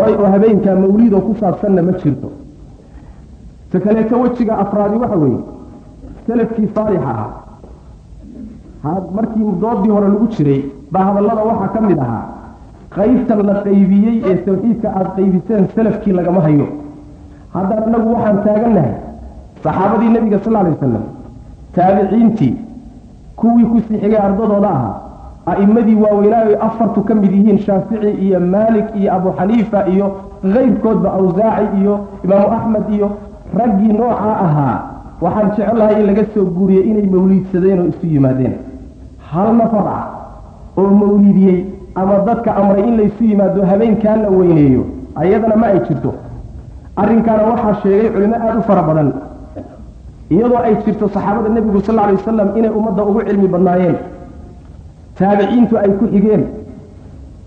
oray oo habeenkaa mawliid oo ku saabsanna ma jirto. Ta kaleeto wejiga afraadi waxa weeye salafkii saalixa ahaa. Markii doodii hore lagu jiray baa hadallada waxaa ka mid ahaa qaybtan la qaybiyey ee tawxiidka aada qaybiseen salafkii lagama hayo. Haddana anagu waxaan taagannahay saxaabadii nebiga sal alay wasalam taabiciintii kuwii ku sii xigay ardadooda ahaa a'immadii waaweynaayo afartu ka mid yihiin shaafici iyo maalik iyo abu xaniifa iyo kayrkoodba awsaaci iyo imaamu axmed iyo raggii noocaa ahaa. Waxaan jecelahay in laga soo guuriyey inay mawliidsadeen oo isu yimaadeen. Hal nafar ah oo mawliidiyey ama dadka amray in laysu yimaado habeenkaa la weyneeyo ayadana ma ay jirto. Arrinkaana waxaa sheegay culimo aada u fara badan. Iyadoo ay jirto saxaabada nebigu sal alay wasalam inay ummadda ugu cilmi badnaayeen taabiciintu ay ku xigeen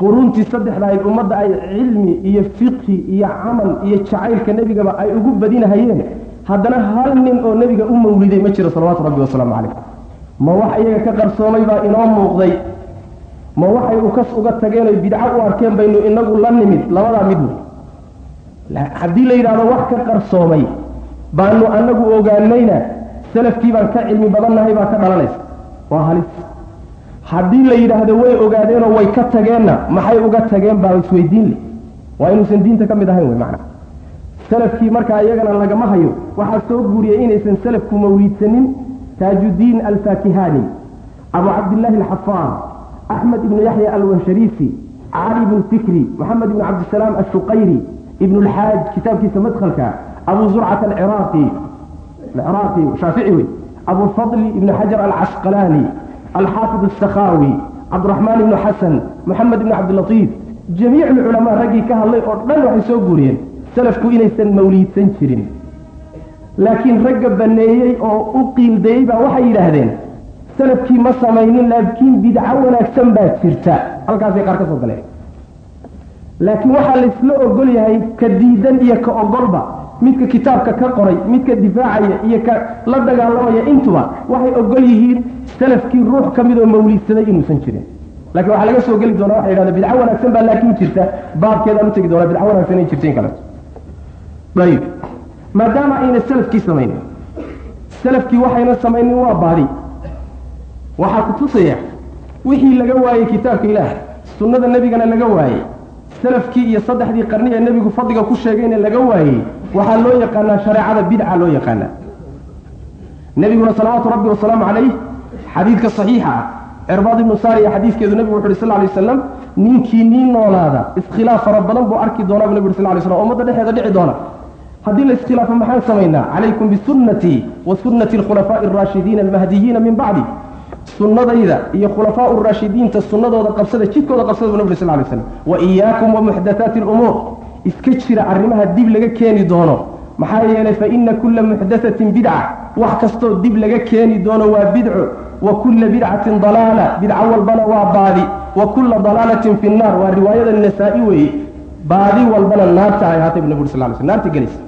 quruuntii saddexda ayd ummadda ay cilmi iyo fiqhi iyo camal iyo jacaylka nebigaba ay ugu badinahayeen haddana hal nin oo nebiga u mawliday ma jiro salawaatu rabbi wasalaamu calayh ma wax iyaga ka qarsoomay baa inoo muuqday ma waxay ukas uga tageenoo bidco u arkeen baynu inagu la nimid labadaa mid wey haddii la yidhahdo wax ka qarsoomay baanu anagu ogaanayna salafkii baan ka cilmi badannahay baa ka dhalanaysa waa halis haddii la yidhaahdo way ogaadeenoo way ka tageenna maxay uga tageen baa isweydiin leh waa inuusan diinta ka mid ahayn wey macna. Salafkii markaa iyagana lagama hayo. Waxaa soo guuriyey inaysan salafku mawliidsanin taajuddiin alfaakihani abu cabdillaahi alxafaar axmed ibnu yaxya alwanshariisi cali ibnu fikri moxamed ibnu cabdisalaam ashuqayri ibn lxaaj kitaabkiisa madhalka abu zurcat alciraaqi shaafici wey abulfadli ibnu xajar alcasqalaani alxaafid asakhawi cabdiraxmaan ibnu xasan moxamed ibnu cabdilatiif jamiic lculamaa raggii ka hadlay oo dhan waxay soo guuriyeen salafku inaysan mawliidsan jirin laakiin ragga baneeyey oo u qiildayey baa waxay yidhaahdeen salafkii ma samaynin laakiin bidco wanaagsan baa jirta halkaasay qaar ka soo galeen laakiin waxaa laysla ogol yahay ka diidan iyo ka ogolba midka kitaabka ka qoray midka difaacaya iyo ka la dagaalamaya intuba waxay ogol yihiin salafkii ruux ka oo mawliidsaday inuusan jirin. Lakiin waxaa laga soo geli doona waxa yidhahda bidco wanaagsan baa laakiin jirta baabkeedaan utegi doona bidco wanaagsan ay jirta in kaleto ayib maadaama ayna salafkii samaynin salafkii waxayna samaynin waa baadi. Waxaa ku tusaya wixii laga waayey kitaabka ilaah sunnada nebigana laga waayey salafkii iyo saddexdii qarni ee nebigu fadliga ku sheegayna laga waayey waxaa loo yaqaanaa shareecada bidca loo yaqaanaa. Nebiguna salawaatu rabbi wasalaamu calayh xadiidka saxiixa ah cirbaad ibnu saariya xadiidkeedu nebigu wuxu uhi sal lay waslam ninkii nii noolaada iskhilaaf fara badan buu arki doonaa bu nebi uri sal lay slam ummadda dhexeeda dhici doona. Haddii la iskhilaafo maxaan samaynaa calaykum bisunnatii wa sunnati alkhulafaa'i alraashidiina almahdiyiina min bacdi sunnadayda iyo khulafaau raashidiinta sunnadooda qabsada jidkooda qabsada bu nab uri sal lay slam wa iyaakum wa muxdathaati alumuur iska jira arrimaha dib laga keeni doono. Maxaa yeelay fa ina kulla muxdathatin bidca. Wax kastoo dib laga keeni doono waa bidco wa kulla bidcatin dalaala. Bidco walbana waa baadi. Wa kulla dalaalatin fi nnaar. Waa riwaayada nasaa-i weeye. Baadi walbana naarta ay ahaatay bu nab uri sal lay sl naarta gelaysa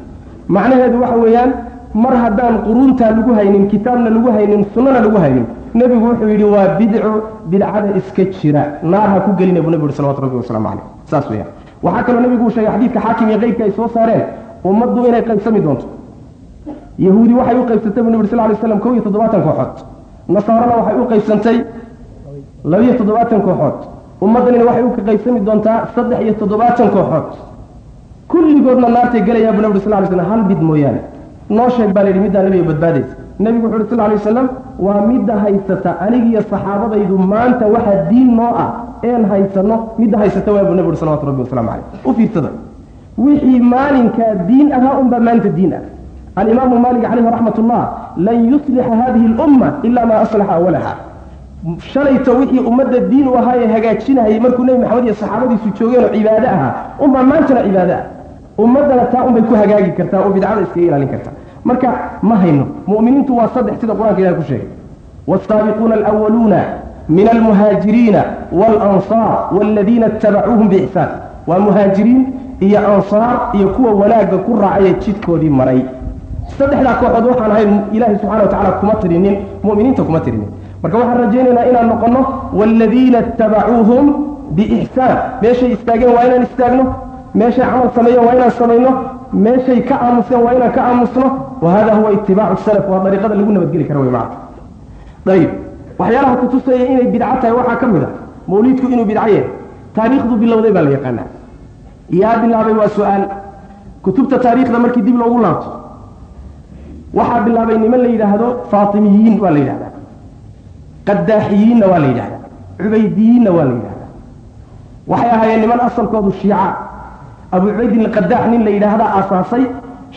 macnaheedu waxa weeyaan mar haddaan quruuntaa lagu haynin kitaabna lagu haynin sunnana lagu haynin nebigu wuxuu yidhi waa bidco bidcada iska jira. Naar ha ku gelina buu nebi uri salawatu rabbi wasalaamu calayh saas weeyaan. Waxaa kaloo nebigu uu sheegay xadiidka xaakim iyo keyrka ay soo saareen ummaddu inay qaybsami doonto. Yahuudi waxay u qaybsantay bu nebi uri sal lay slam kow iyo toddobaatan kooxood. Nasaarana waxay u qaybsantay labiyo toddobaatan kooxood. Ummaddanina waxay u qaybsami doontaa saddex iyo toddobaatan kooxood. Kulligoodna naartay gelayaa bu nebi uri sal lay slam hal mid mooyaane. Noo sheeg baa la yidhi middaa nebiga badbaadaysa nebigu wuxu uhi sal lay wasalam waa midda haysata anigiyo saxaabadaydu maanta waxaa diin noo ah een haysano midda haysata waa buu nebi uri salawatu rabbi wasalamu caleyh u fiirsada wixii maalinkaa diin ahaa unbaa maanta diin ah. Alimaamu maalik calayhi raxmat ullah lan yuslixa hadihi alumma ila maa aslaxa awalaha shalayto wixii ummadda diin u ahaa ee hagaajinahayay markuu nebi maxamed iyo saxaabadiisu joogeen oo cibaado ahaa unbaa maantana cibaado ah. Ummaddana taa unbay ku hagaagi kartaa oo bidcada iskaga ilaalin kartaa marka ma hayno. Muminiintu waa saddex sida qur'anka ilahay ku sheegay. Wsaabiquuna alwaluuna min almuhaajiriina walansaar waladiina itabacuuhum biixsaan waa muhaajiriin iyo ansaar iyo kuwa wanaagga ku raacaya jidkoodii maray. Saddexdaa kooxood waxaan ahayn ilaahay subxana wa tacala kuma tirinin muminiinta kuma tirinin. Marka waxaan rajaynaynaa inaan noqonno waaladiina itabacuuhum biixsaan meeshay istaageen waa inaan istaagno? Meeshay camal sameeyeen waa inaan samayno? Meeshay ka aamuseen waa inaan ka aamusno? Wa huwa itibaacu salaf waa dariiqada lagu nabadgeli kara wey macna ayib waxyaalaha kutusaya inay bidco tahay waxaa ka mid a mawliidku inuu bidco yahay taariikhdu bilowday baa la yaqaanaa. Yaa bilaabay waa su'aal kutubta taariikhda markii dib loogu laabto waxaa bilaabay niman la yidhaahdo faatimiyiin waa la yidhahdaa qadaaxiyiinna waa la yidhahdaa cubaydiyiinna waa la yidhahdaa. Waxay ahaayeen niman asalkoodu shiica abu cubaydin alqadaax nin la yidhaahdaa aasaasay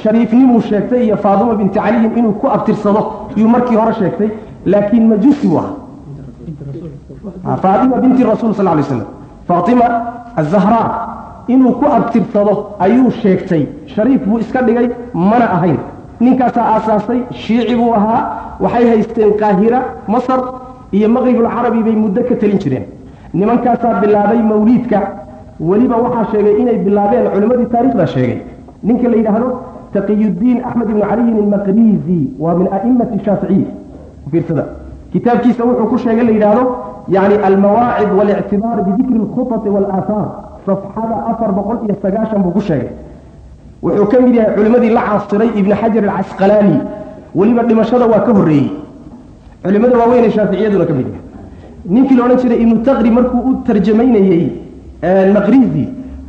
shariifnimuu sheegtay iyo faaduma binti caliyin inuu ku abtirsado yuu markii hore sheegtay laakiin majusi buu ahaa faatima binti rasuul sal lay slam faatima azahraa inuu ku abtirsado ayuu sheegtay. Shariif buu iska dhigay mana ahayn. Ninkaasaa aasaasay shiici buu ahaa waxay haysteen qaahira masar iyo maqribulcarabi bay muddo ka telin jireen. Nimankaasaa bilaabay mawliidka weliba waxaa sheegay inay bilaabeen culimmadii taarikhda sheegay. Ninka la yidhaahdo taqiyudiin axmed ibnu caliyin almaqrizi waa min a'imati shaaficiya fiirsada. Kitaabkiisa wuxuu ku sheegay la yidhaahdo yani almawaacid walictibaar bidikri alkhutati waalaahaar safxada afar boqol iyo sagaashan buu ku sheegay. Wuxuu ka mid yahay culimmadii la caasiray ibni xajar alcasqalaani weliba dhimashada waa ka horreeyey. Culimada waaweynee shaaficiyaduna ka mid yahay. Ninkii la odhan jiray ibnu taqri markuu u tarjamaynayey maqrizi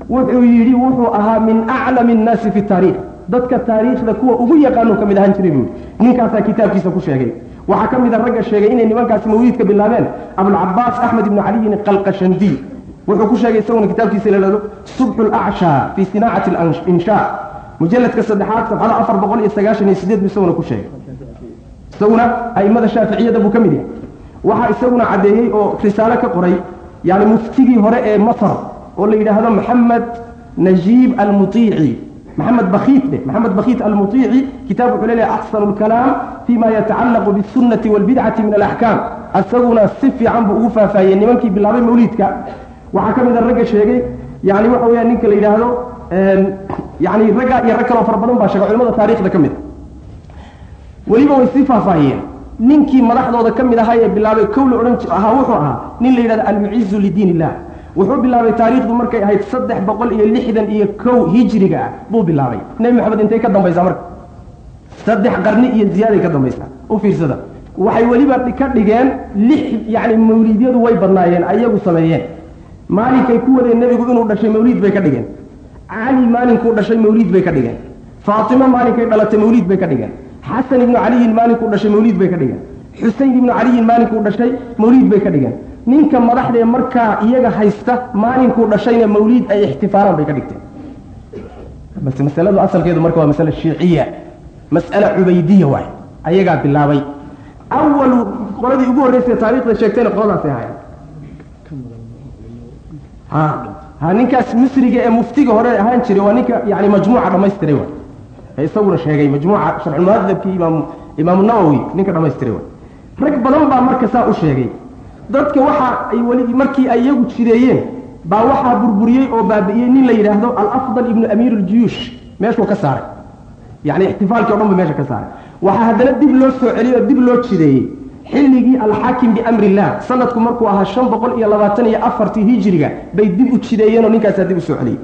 wuxuu yidhi wuxuu ahaa min aclami annaasi fi taariikh. Dadka taariikhda kuwa ugu yaqaanu ka ahaan jiray buu ninkaasaa kitaabkiisa ku sheegay. Waxaa ka mid a ragga sheegay inay nimankaasi mawliidka bilaabeen abulcabaas axmed ibnu caliyin qalqashandiy. Wuxuu ku sheegay isaguna kitaabkiisa la hahdo subxu lacshaa fi sinaacati alinshaa. Mujaladka saddexaad sabxada afar boqol iyo sagaashan iyo sideed buu isaguna ku sheegay. Isaguna a'immada shaaficiyada buu ka mid yahay. Waxaa isaguna caddeeyey oo risaalo ka qoray yani muftigii hore ee masar oo la yidhaahdo maxamed najiib almutiici maxamed bakiit dheh maxamed bakiit almutiici kitaab wuxuu leeyahay axsanu lkalaam fima yatacallaqu biاsunnati wاlbidcati min alaxkaam isaguna si fiican buu ugu faahfaahiyey nimankii bilaabay mawliidka. Waxaa ka mid a ragga sheegay yani waxa weeyaan ninka la yidhaahdo yani raggaa iyo rag kaloo fara badan baa sheegay culimada taarikhda ka mid. A weliba way sii faahfaahiyeen ninkii madaxdooda ka mid ahaa ee bilaabay kow la odhan ahaa wuxuu ahaa nin la yidhahdo almucizu lidiin illah wuxuu bilaabay taariikhdu markay ahayd saddex boqol iyo lixdan iyo kow hijriga ah buu bilaabay. Nebi maxamed intay ka dambaysaa marka? Saddex qarni iyo ziyaaday ka dambaysaa. U fiirsada. Waxay weliba ka dhigeen lix yani mawliidyadu way badnaayeen ayagu sameeyeen. Maalinkay ku wadeen nebigu inuu dhashay mawliid bay ka dhigeen. Cali maalinkuu dhashay mawliid bay ka dhigeen. Faatimo maalinkay dhalatay mawliid bay ka dhigeen xasan ibnu caliyin maalinkuu dhashay mawliid bay ka dhigeen. Xusein ibnu caliyin maalinkuu dhashay mawliid bay ka dhigeen. Ninka madaxdee markaa iyaga haysta maalinkuu dhashayna mawliid ay ixtifaalaan bay ka dhigteen. Bas masaladu asalkeedu marka waa masale shiiciya mas'ale cubaydiya waay ayagaa bilaabay. Awalu qoladii ugu horreysay taarikhda sheegtayna qoladaasay ahaayeen. Ha ha ninkaas misriga ee muftiga hore ahaan jiray waa ninka yani majmuuca dhamaystiray waay isaguna sheegay majmuuca sharxulmuhadabkii imaam imaamu nawowi ninka dhamaystiray rag badan baa marka saa u sheegay dadka waxa ay weli markii ay iyagu jireeyeen baa waxaa burburiyey oo baabi'iyey nin la yidhaahdo alafdal ibnu amiir aljuyuush meeshuu ka saaray. Yani ixtifaalkii o dhan ba meesha ka saaray. Waxaa haddana dib loo soo celiyey oo dib loo jideeyey xilligii alxaakim biamri illah sanadku markuu ahaa shan boqol iyo labaatan iyo afartii hijiriga bay dib u jideeyeenoo ninkaasaa dib u soo celiyey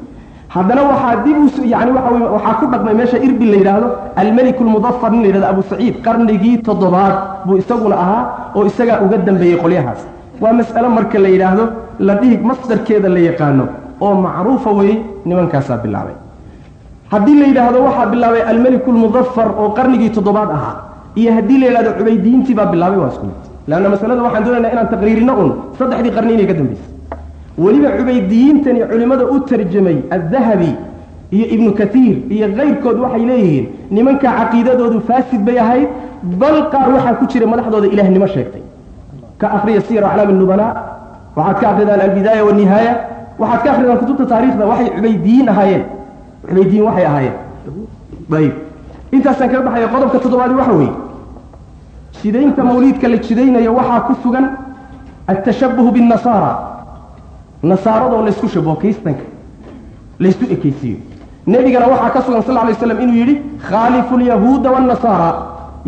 haddana waxaa dib u yani wey waxaa ku dhaqmay meesha irbil la yidhaahdo almelik lmudafar nin la yidhahdo abu saciid qarnigii toddobaad buu isaguna ahaa oo isagaa uga dambeeyey qolyahaas. Waa mas'ale marka la yidhaahdo la dhihi masdarkeeda la yaqaano oo macruufa wey nimankaasaa bilaabay. Haddii la yidhaahdo waxaa bilaabay almelik lmudafar oo qarnigii toddobaad ahaa iyo haddii la yidhahdo cubaydiyiintii baa bilaabay waa isku mid. Leanna masalada waxaan doonaynaa inaan taqriirino un saddexdii qarni inay ka dambaysay weliba cubaydiyiintani culimmada u tarjamay addahabi iyo ibnu katiir iyo kayrkood waxay leeyihiin nimankaa caqiidadoodu faasid bay ahayd bal qaar waxaa ku jira madaxdooda ilaahnimo sheegtay. Ka akriya siyar aclaami nubanaa waxaad ka akridaan albidaaya wanihaaya waxaad ka akridaan kutubta taarikhda waxay cubaydiyiin ahaayeen. Cubaydiyiin waxay ahaayeen. Ayib. Intaasaan kaga baxaya qodobka toddobaadi waxa weeye. Jidaynta mawliidka la jidaynayo waxaa ku sugan altashabuhu biاnasaara nasaaradoo laysku shabaho kristanka laysu ekeysiiyo nebigana waxaa ka sugan sal lay slam inuu yidhi khaalifu lyahuuda wاnasaara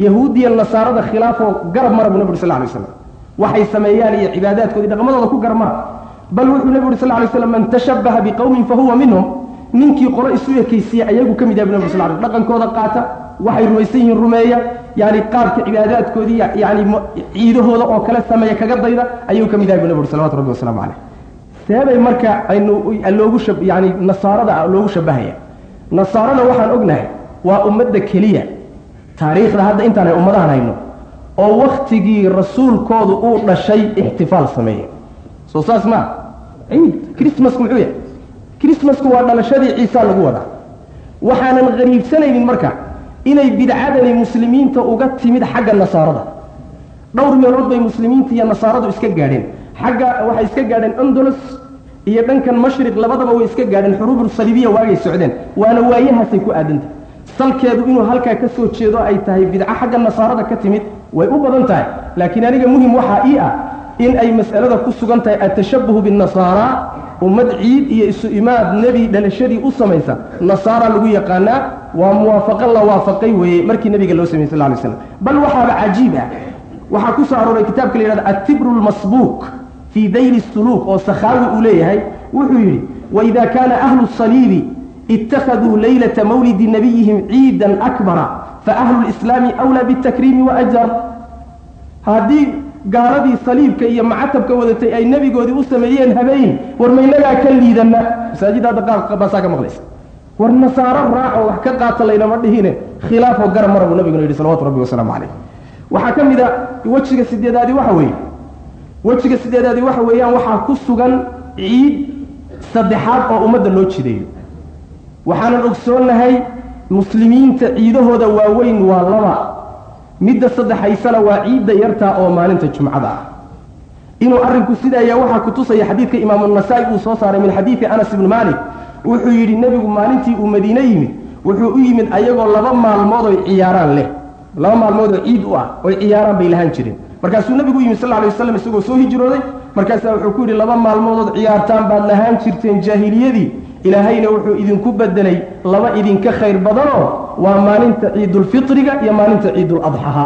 yahuudiya nasaarada khilaafoo garab mara buu nabig sal lay slam waxay sameeyaan iyo cibaadaadkoodii dhaqmadooda ku garmara bal wuxuu nebigu uri sal lay slam man tashabbaha biqowmin fahuwa minhum. Ninkii qolo isu ekaysiya ayagu ka mid yahay bu nabig sal l dhaqankooda qaata waxay rumaysan yihiin rumeeya yani qaabka cibaadaadkoodii yani ciidahooda oo kale sameeya kaga dayda ayuu ka mid yahay bu nabig uri salawatu rabbi wasalaamu caleyh seebay marka aynu loogu yani nasaarada loogu shabahaya nasaarada waxaan ognahay waa ummadda keliya. Taariikhda hadda intaan ay hayno oo waktigii rasuulkoodu uu dhashay ixtifaal sameeya soo saas maa ciid chrismasku muxuu yahay? Chrismasku waa dhalashadii ciisa lagu wadaa. Waxaanan qariibsanaynin marka inay bidcadani muslimiinta uga timid xagga nasaarada. Dhowr meelood bay muslimiinta iyo nasaaradu iska gaadheen xagga waxay iska gaadheen andalus iyo dhankan mashriq labadaba way iska gaadheen xuruubul saliibiya waagay socdeen. Waana waayahaasay ku aadantah salkeedu inuu halkaa ka soo jeedo ay tahay bidco xagga nasaarada ka timid way u badan tahay. Laakiin aniga muhiim waxaa ii ah in ay mas'alada ku sugan tahay atashabuhu binnasaara ummad ciid iyo isu imaad nebi dhalashadii u samaysa. Nasaara lagu yaqaanaa waa muwaafaqo la waafaqay weeye markii nebiga loo sameyey sal lay slam bal waxaaba cajiib ah. Waxaa ku soo arooray kitaabka la yihahdo atibru lmasbuuq fii dayri suluuk oo sakhaawi uu leeyahay wuxuu yidhi waida kaana ahlu saliibi ittakhaduu leylata mawlidi nabiyihim ciidan akbara faahlu lislaami awlaa bitakriimi waajar haddii gaaladii saliibka iyo macatabka wadatay ay nebigoodii u sameeyeen habeen war maynagaa ka liidanna? Masaajidda hadda qaar baasaa ka maqlaysa. War nasaaro raaco wax ka qaata laynama dhihine khilaafoo gara mara buu nabiguna yidhi salawatu rabbi wasalaamu calayh. Waxaa ka mid a wejiga sideedaadi waxa weeye wejiga sideedaadi waxa weeyaan waxaa ku sugan ciid saddexaad oo ummadda loo jideeyo. Waxaanan ogsoonnahay muslimiinta ciidahooda waaweyn waa laba. Midda saddexaysana waa ciidda yartaa oo maalinta jumcada ah. Inuu arrinku sidaaya waxaa ku tusaya xadiidka imaamu nasaa-i uu soo saaray min xadiidi anas ibni maalik. Wuxuu yidhi nebigu maalintii uu madiine yimid wuxuu u yimid ayagoo laba maalmood oy ciyaaraan leh. Laba maalmood oo ciid u ah oy ciyaaraan bay lahaan jireen markaasuu nebigu u yimid sal lay waslam isagoo soo hijrooday markaasaa wuxuu ku yidhi laba maalmoodood ciyaartaan baad lahaan jirteen jaahiliyadii. Ilaahayna wuxuu idinku bedelay laba idinka khayr badanoo waa maalinta ciidulfitriga iyo maalinta ciiduladxaha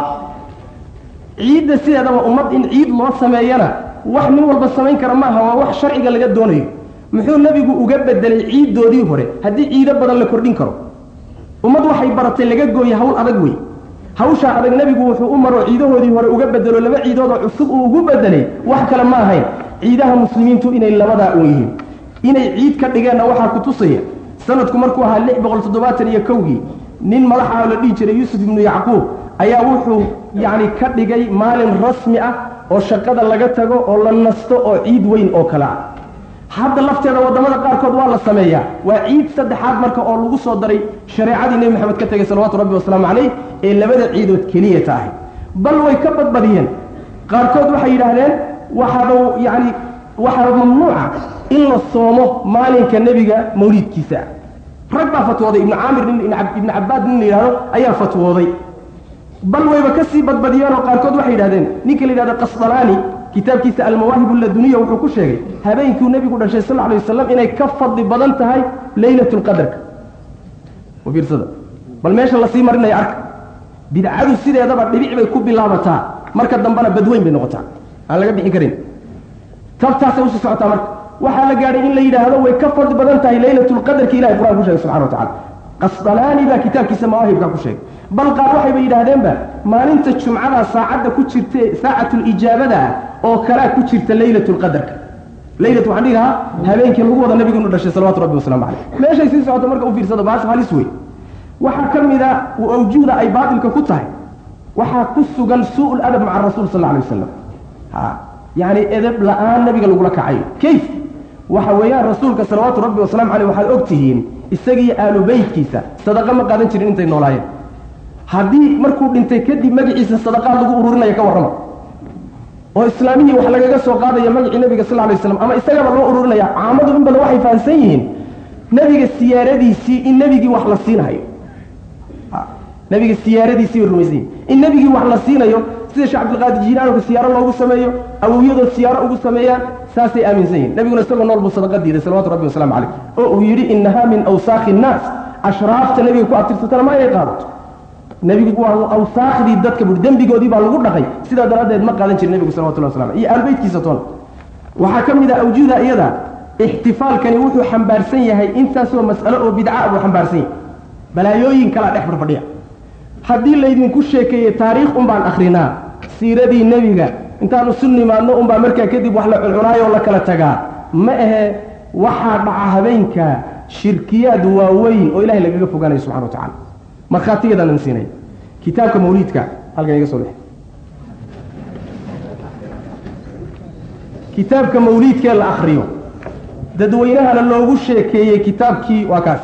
ciidda sideedaba ummad in ciid loo sameeyana wax nin walba samayn kara maaha waa wax sharciga laga doonayo. Muxuu nebigu uga bedelay ciiddoodii hore? Haddii ciido badan la kordhin karo ummad waxay baratay laga gooye hawl adag wey hawshaa adag nebigu wuxuu u maro ciidahoodii hore uga bedelo laba ciidoodoo cusub uu ugu bedelay. Wax kale ma ahayn. Ciidaha muslimiintu inay labadaa un yihiin. Inay ciid ka dhigeenna waxaa ku tusaya sanadku markuu ahaa lix boqol toddobaatan iyo kowgii nin madaxa la dhihi jiray yuusuf ibnu yacquub ayaa wuxuu yacni ka dhigay maalin rasmi ah oo shaqada laga tago oo la nasto oo ciid weyn oo kale ah hadda lafteeda waddamada qaarkood waa la sameeyaa. Waa ciid saddexaad marka oo lagu soo daray shareecadii nebi maxamed ka tegay salawaatu rabbi wasalaamu calayh ee labada ciidood keliya tahay. Bal way ka badbadiyeen. Qaarkood waxay yidhaahdeen waxaaba yacni waxaa mamnuuca in la soomo maalinka nebiga mawliidkiisa. Rag baa fatwooday. Ibnu caamir ibnu cabaad nin la yidhahdo ayaa fatwooday. Bal wayba ka sii badbadiyeenoo qaarkood waxay yidhahdeen ninka la yidhahdo qasdalaani kitaabkiisa almawaahib alladuniya wuxuu ku sheegay habeenkuu nebigu dhashay sal alay wasalam inay ka fadli badan tahay leylat lqadarka fiirsada bal meesha la sii marinaya arka bidcadu sideedaba dhibic bay ku bilaabataa marka dambena badweyn bay noqotaa. Aan laga bixi karin. Tabtaasay u sii socotaa marka waxaa la gaadhay in la yidhaahdo way ka fadli badan tahay leylatulqadarka ilahay qur'aan ku sheegay subxana wa tacala qasdalaani baa kitaabkiisa mawaahibka ku sheegay bal qaar waxayba yidhaahdeenba maalinta jumcada saacadda ku jirta saacatulijaabada ah oo kalaa ku jirta leylatulqadarka leylat waxaan dhihi lahaa habeenkii lagu wada nabigu inu dhashay salawatu rabbi wasalaamu caleyh meeshay sii socoto marka u fiirsado baasha halis wey waxaa ka mid a awjuhda ay baatilka ku tahay waxaa ku sugan suu ladab maca rasuul sal alay wasalam yani edeb la'aan nabiga lagula kacayo kayf. Waxa weeyaan rasuulka salawaatu rabbi wasalaamu caleyh waxaad og tihiin isagii aalu beytkiisa sadaqa ma qaadan jirin intay noolaayeen haddii markuu dhintay kadib magaciisa sadaqaad lagu ururinaya ka warrama. Oo islaamihii wax lagaga soo qaadaya magacii nebiga sal lay slam ama isagaba loo ururinaya caamadu in waxay fahamsan yihiin nebiga siyaaradiisii in nebigii wax la siinahayo nebiga siyaaradiisii bay rumaysan yihiin in nebigii wax la siinayo sida sheekh cabdilqaadir jiilaanka siyaaro loogu sameeyo awowyadood siyaaro ugu sameeyaan saasay aaminsan yihiin nebiguna isagoo nool buu sadaqa diiday salawatu rabbi waslamu caleyh oo uu yidhi inahaa min awsaakhi innaas ashraafta nebiga ku abtirsatana ma inay qaadato nebigu waa awsaakhdii dadka bui dembigoodii baa lagu dhaqay. Sidaa daraaddeed ma qaadan jirin nebigu salawatullah waslam iyo aalbeytkiisa toona waxaa ka mid ah awjuuda iyada. Ixtifaalkani wuxuu xambaarsan yahay intaasoo mas'alo oo bidca buu xambaarsan yahay. Balaayooyin kalaa dhex fadfadhiya haddii laydinku sheekeeyey taariikh un baan akhrinaa siiradii nebiga intaanu su nimaadno unbaa markaa kadib wax la cuncunaayo oo la kala tagaa. Ma ahe waxaa dhaca habeenka shirkiyaad waaweyn oo ilahay lagaga fogaanayo subxana wa tacala markhaatigeedaan siinaya kitaabka mawliidka halkan iga soo bix kitaabka mawliidkee la akriyo dadweynahana loogu sheekeeyey kitaabkii waa kaas.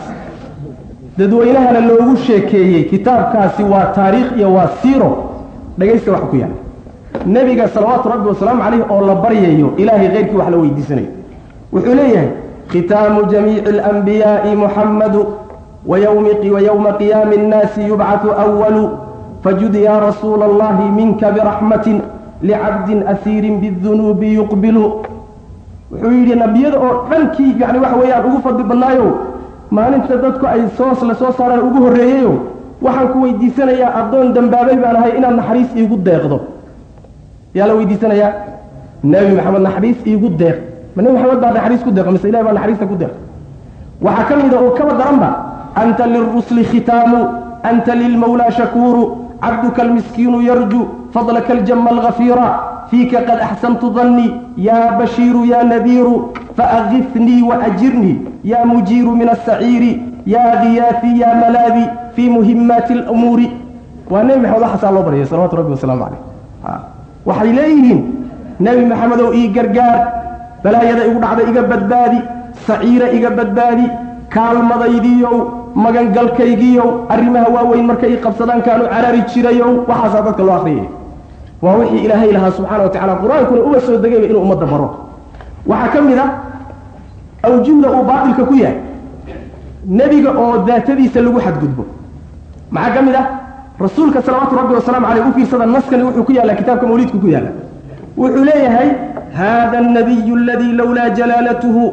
Dadweynahana loogu sheekeeyey kitaabkaasi waa taariikh iyo waa siiro. Dhagaysta waxa ku yaalla nebiga salawaatu rabbi wasalaamu calayh oo la baryayo ilaahay keyrkii wax la weydiisanayo. Wuxuu leeyahay khitaamu jamiici alanbiyaa'i muxammadu wayowma qiyaami annaasi yubcatu awalu fajud yaa rasuula allahi minka biraxmatin licabdin asiirin bidunuubi yuqbilu wuxuu yidhi nabiyada oo dhankii yani waxa weeyaan ugu fadli badnaayo maalinta dadku ay soos la soo saaraan ugu horreeyeyo waxaan ku weydiisanayaa addoon dambaabay baan ahay inaad naxariis iigu deeqdo yaa la weydiisanayaa nebi maxamed naxariis iigu deeq ma nebi maxamed baa naxariis ku deeqa mise ilahi baa naxariista ku deeq waxaa ka mida oo kaba daranba anta lilrusli khitaamu anta lilmawlaa shakuuru cabduka almiskiinu yarju fadlaka aljama algafiira fiika qad axsantu dannii yaa bashiiru yaa nadiiru faagifnii waajirnii yaa mujiiru min asaciiri yaa giyaafii yaa malaadi fii muhimaati alumuuri waa nebi maxamed waxaasaa loo baryay salawatu rabbi wasalaamu calayh waxay leeyihiin nebi maxamedow ii gargaar balaayada igu dhacda iga badbaadi saciira iga badbaadi kaalmadaydiiyow magangalkaygiiyo arrimaha waaweyn markay i qabsadaan kaanu caraari waxaasaa dadka loo akriyay waa wixii ilaahay lahaa subxaana wa tacala qur'aankuna uma soo degayba inuu ummadda baro. Waxaa ka mid ah a awjihda uu baatilka ku yahay. Nebiga oo daatadiisa lagu xadgudbo. Maxaa ka mid ah? Rasuulka salawaatu rabbi wasalaamu caleyh u fiirsada naskani wuxuu ku yaallaa kitaabka mawliidku ku yaalla wuxuu leeyahay hada alnabiyu aladii lowlaa jalaalatuhu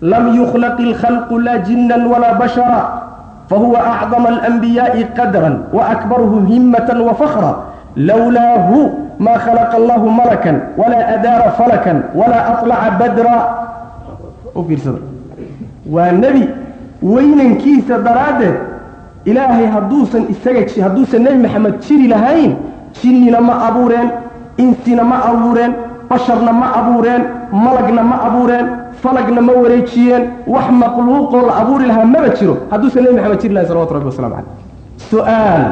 lam yukhlaq ilkhalqu laa jinnan walaa bashara alanbiyaaءi qadra waakbarhum himata wafakra lowlaahu ma khalaqa allahu malakan walaa adaara falakan walaa aطlaca badra u fiirsada waa nebi weynankiisa daraaddeed ilaahay hadduusan isaga hadduusan nebi maxamed jiri lahayn jinnina ma abuureen insina ma abuureen basharna ma abuureen malagna ma abuureen falagna ma wareejiyeen wax makhluuqoo la abuuri lahaa maba jiro. Hadduusan nebi maxamed jiri lahayn salawatu rabbi waslamu caleyh su'aal.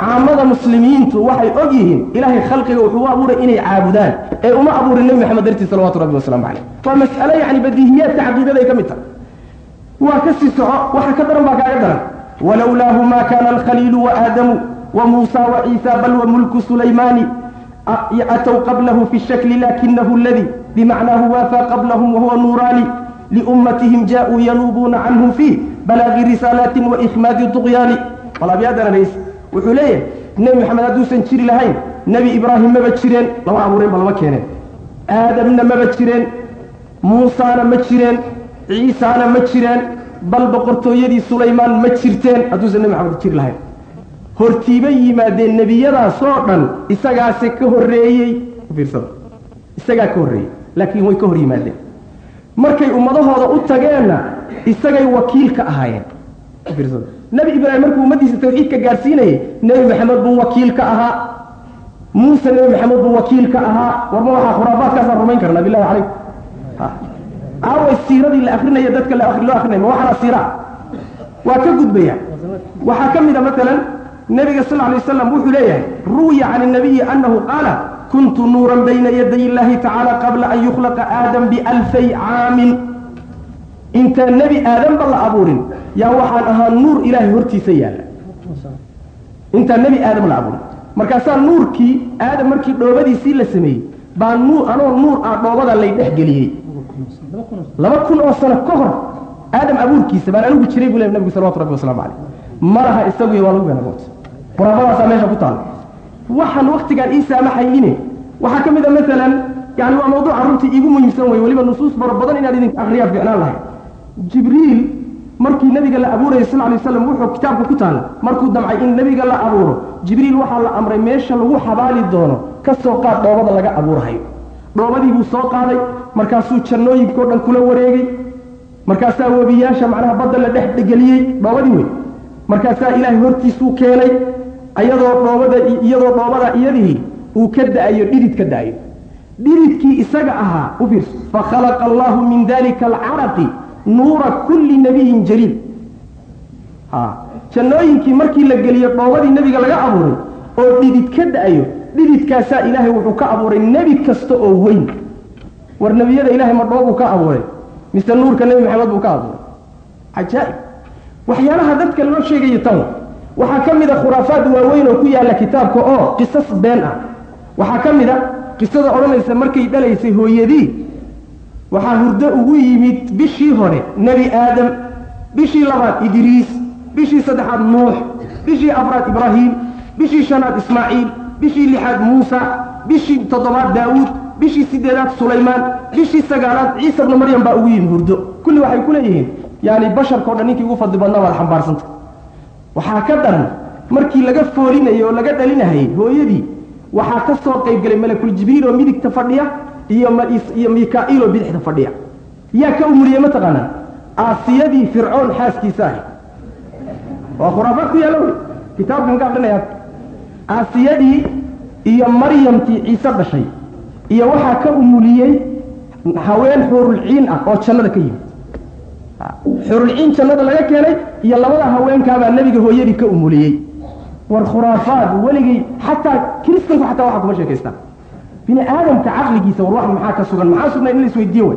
Caamada muslimiintu waxay og yihiin ilaahay khalqiga wuxuu u abuuray inay caabudaan ee uma abuurin nebi maxamed dartiis salawatu rabbi wasalaamu caleyh waa mas'ale yacni badiihiyaadka caqiidaday ka mid tahay. Waa ka sii soco waxa ka daran baa kaaga daran. Walowlaahu ma kana alkhaliilu waaadamu wamuusa waciisa bal wamulku sulaymaani أتوا قبله في الشكل لكنه الذي بمعناه وافى قبلهم وهو نوراني لأمتهم جاءوا ينوبون عنه فيه بلاغ رسالات وإخماد الطغيان. والله بيادنا ليس وحليه نبي محمد أدوسا نشري لهين. نبي إبراهيم ما بتشرين لو أبورين بل ما كينين آدم ما بتشرين موسى ما بتشرين عيسى ما بتشرين بل بقرتو يدي سليمان ما تشرتين أدوسا نبي محمد تشري لهين. Hortiibay yimaadeen nebiyadaasoo dhan isagaase ka fiirsada isagaa ka horreeyey laakiin way ka hor yimaadeen. Markay ummadahooda u tageenna isagay wakiil ka ahaayeen nebi ibraahim markuu ummaddiisa tawxiidka gaadhsiinayay nebi maxamed buu wakiil ka ahaa. Muuse nebi maxamed buu wakiil ka ahaa warma waxaa khuraafaadkaasaan rumayn karnaa billahi calaykum aaway siiradii la akrinaya dadka loo akrinaya ma waxana siiraa waa ka gudbaya. Waxaa ka mid maalan nabiga sal lay waslam wuxuu leeyahay ruwiya can nabiyi anahu qaala kuntu nuuran bayna yaday illaahi tacaala qabla an yukhlaqa aadam bialfay caamin intaan nebi aadanba la abuurin yaa waxaan ahaa nuur ilaahay hortiisa yaalla. Intaan nebi aadam la abuurin. Markaasaa nuurkii aadam markii dhoobadiisii la sameeyey baa nuur anoo nuur ah dhoobada lay dhex geliyey. Laba kun oo sano ka hor aadam abuurkiisa baan anigu jiray buu le nabigu salawatu rabbi waslamu calayh ma isagu iyo waa lagu beenagoota quraabadaasaa meesha ku taala waxaan waktigaan ii saamaxaynin waxaa ka mid a maalan yani waa mawduuca runtii iigu muhiimsan wey weliba nusuus fara badan inaad idin akriyaa fiicnaan lahay. Jibriil markii nabiga la abuurayay sal lay waslam wuxuu kitaabka ku taala markuu damcay in nebiga la abuuro jibriil waxaa la amray meesha lagu xabaali doono ka soo qaad dhoobada laga abuurhayo dhoobadii buu soo qaaday markaasuu jannooyinkao dhan kula wareegay. Markaasaa webiyaasha macnaha badda la dhex geliyey dhoobadii wey markaasaa ilaahay hortiisuu keenay iyadoo dhoobada iyadoo dhoobada iyadii uu ka da'ayo dhidid ka da'ayo. Dhididkii isaga ahaa u fiirso. Fakhalaqa allahu min dalika alcaraqi nuura kulli nabiyin jaliil. Jannooyinkii markii la geliyo dhoobadii nebiga laga abuuray oo dhidid ka da'ayo dhididkaasaa ilaahay wuxuu ka abuuray nebi kasta oo weyn. War nebiyada ilahay ma dhoobuu ka abuuray mise nuurka nebi maxamed buu ka abuuray? Cajaa'ib. Waxyaalaha dadka loo sheegayo tan waxaa ka mid a khuraafaad waaweyn oo ku yaalla kitaabka oo qisas been ah. Waxaa ka mid a qisada odhanaysa markay dhalaysay hooyadii. Waxaa hurdo ugu yimid bishii hore nebi aadam bishii labaad idriis bishii saddexaad nuux bishii afraad ibraahim bishii shanaad ismaaciil bishii lixaad muusa bishii toddobaad daawuud bishii sideedaad sulaymaan bishii sagaalaad ciisa bnu maryam baa ugu yimid hurdo. Kulli waxay ku leeyihiin yaani basharkao dhan ninkii ugu fadli badnaa waad xambaarsanta waxaa ka daran markii laga foolinayay oo laga dhalinahayay hooyadii waxaa ka soo qaybgelay malakul jibriil oo midigta fadhiya iyo mika-iil oo bidixda fadhiya. Yaa ka umuliyey mataqaanaa aasiyadii fircoon xaaskiisa ahi. Waa khuraafaad ku yaalla wey. Kitaabkan ka akrinaya aasiyadii iyo maryamtii ciise dhashay. Iyo waxaa ka umuliyey haween xuurulciin ah oo jannada ka yimid xurulciin jannada laga keenay iyo labada haweenkaabaa nebiga hooyadii ka umuliyey. War khuraafaad weligay xataa kiristanku xataa waxa kuma sheekaystaan. Bini aadamka caqligiisa war wax maxaa ka sugan? Maxaa sugnayn in la isweydiiyo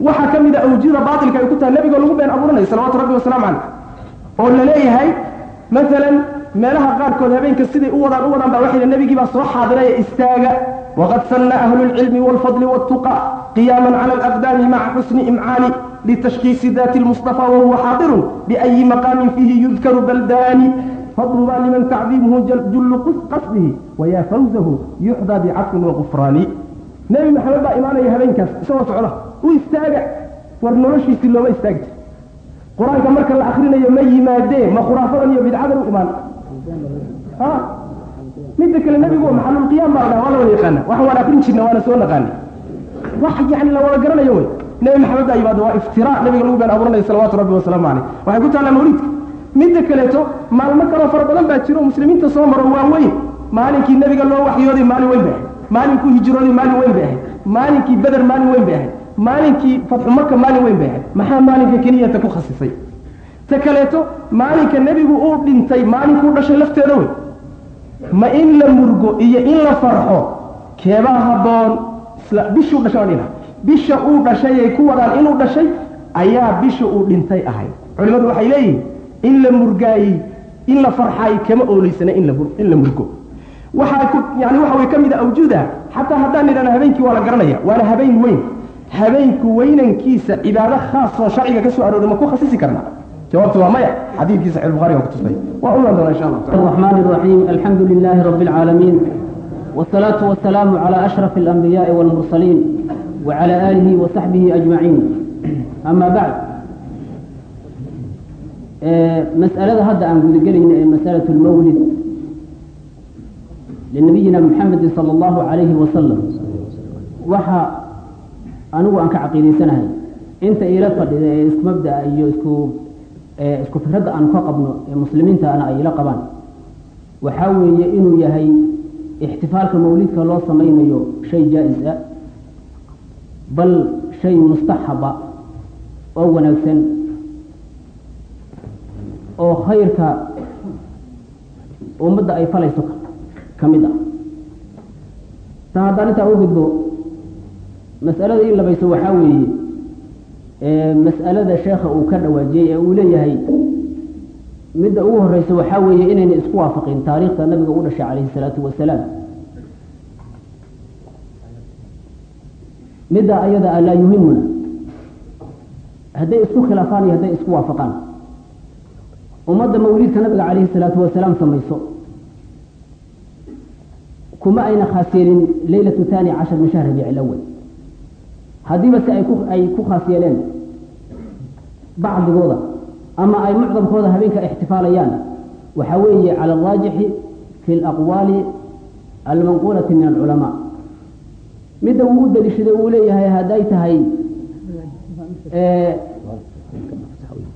waxaa ka mid a awjuuda baatilka ay ku tahay nebigoo lagu been abuuranayo salawatu rabbi wasalaamu caleyh oo la masalan meelaha qaarkood habeenka siday u wadaan u wadaan baa waxay nebigii baa soo xaadiraya istaaga. Waqad sanna ahlu lcilmi waalfadli waaltuqa qiyaaman cala alaqdaami maca xusni imcaani litashkiisi daati lmustafa wahuwa xaadirun biayi maqaamin fiihi yudkaru baldaani fadlubaa liman tacdiimuhu jullu qasdihi wayaa fawzahu yuxdaa bicafwin waqufraani nebi maxamed baa imaanaya habeenkaas isagoo socda u istaaga war noloshiisii looma istaagi jir qur'aanka marka la akrinayo ma yimaadee ma khuraafadan iyo bidcadan u imaan midda kale nebigu maxalulqiyaam baa la dhaha waa la wada yaqaana waxaan waan akrin jirna waana soo naqaanay wax yani la wada garanayo wey nebi maxamed baa yimaado waa iftiraa nabiga lagu been abuuranayo salawaatu rabbi wasalaamu caleyh waxay ku taallaa mawlidka midda kaleeto maalmo kaloo fara badan baa jiro muslimiinta soo maro waa weyn. Maalinkii nebiga loo waxyooday maalin weyn bay ahayd maalinkuu hijrooday maalin weyn bay ahayd maalinkii beder maalin weyn bay ahayd maalinkii fatxu maka maalin weyn bay ahayd maxaa maalinka keliyata ku khasisay? Ta kaleeto maalinka nebigu uu dhintay maalinkuu dhashay lafteeda wey ma in la murgo iyo in la farxo keebaa habboon isla bishuu dhashay waa dhina bisha uu dhashay ay ku wadaan inuu dhashay ayaa bisha uu dhintay ahayd culimmadu waxay leeyihin in la murgaayey in la farxaayey kama ooleysana in in la murgo waxaa ku yani waxa way ka mid a awjuuda xataa haddaan nidhana habeenkii waa la garanaya waana habeen weyn habeenku weynankiisa cibaado khaas oo sharciga ka soo arooray ma ku khasisi karna jawaabtu waa maya xadiidkii saxiix bukhari waa ku tusay waa u iman doona insha allah الرحمن الرحيم الحمد لله رب العالمين والصلاة والسلام على أشرف الأنبياء والمرسلين وعلى آله وصحبه أجمعين أما بعد مسألة هذا أن قد مسألة المولد لنبينا محمد صلى الله عليه وسلم وحا أنو أنك عقيدي سنة أنت إلى فضل إسك مبدأ أيو إسكو إسكو فرد أن قبل المسلمين أنا أي لقبان وحاول إنه يهي احتفالك مولدك الله سمين شيء جائز bal shay mustaxaba oo wanaagsan oo khayrka ummadda ay falayso ka mid ah. Ta haddaan intaa u gudbo mas'alada in labayso waxaa weeye mas'alada sheekha uu ka dhawaajiyey ee uu leeyahay midda ugu horeysa waxaa weeye inayna isku waafaqin taariikhda nabiga u dhashay calayhi salaatu wasalaam. Midda ayada a laa yuhimuna. Hadday isku khilaafaan iyo hadday isku waafaqaan. Ummadda mawliidka nabiga calayhi salaatu wasalaam samayso. Kuma ayna khaas yeelin leylatu thani cashar min shahr rabiic alawal haddiiba se ay ku ay ku khaas yeeleen bacdigooda ama ay mucdamkooda habeenka ixtifaalayaan waxaa weeye cala alraajixi fi alaqwaali almanquulati min alculamaa midda uu u daliishaday uu leeyahay hadday tahay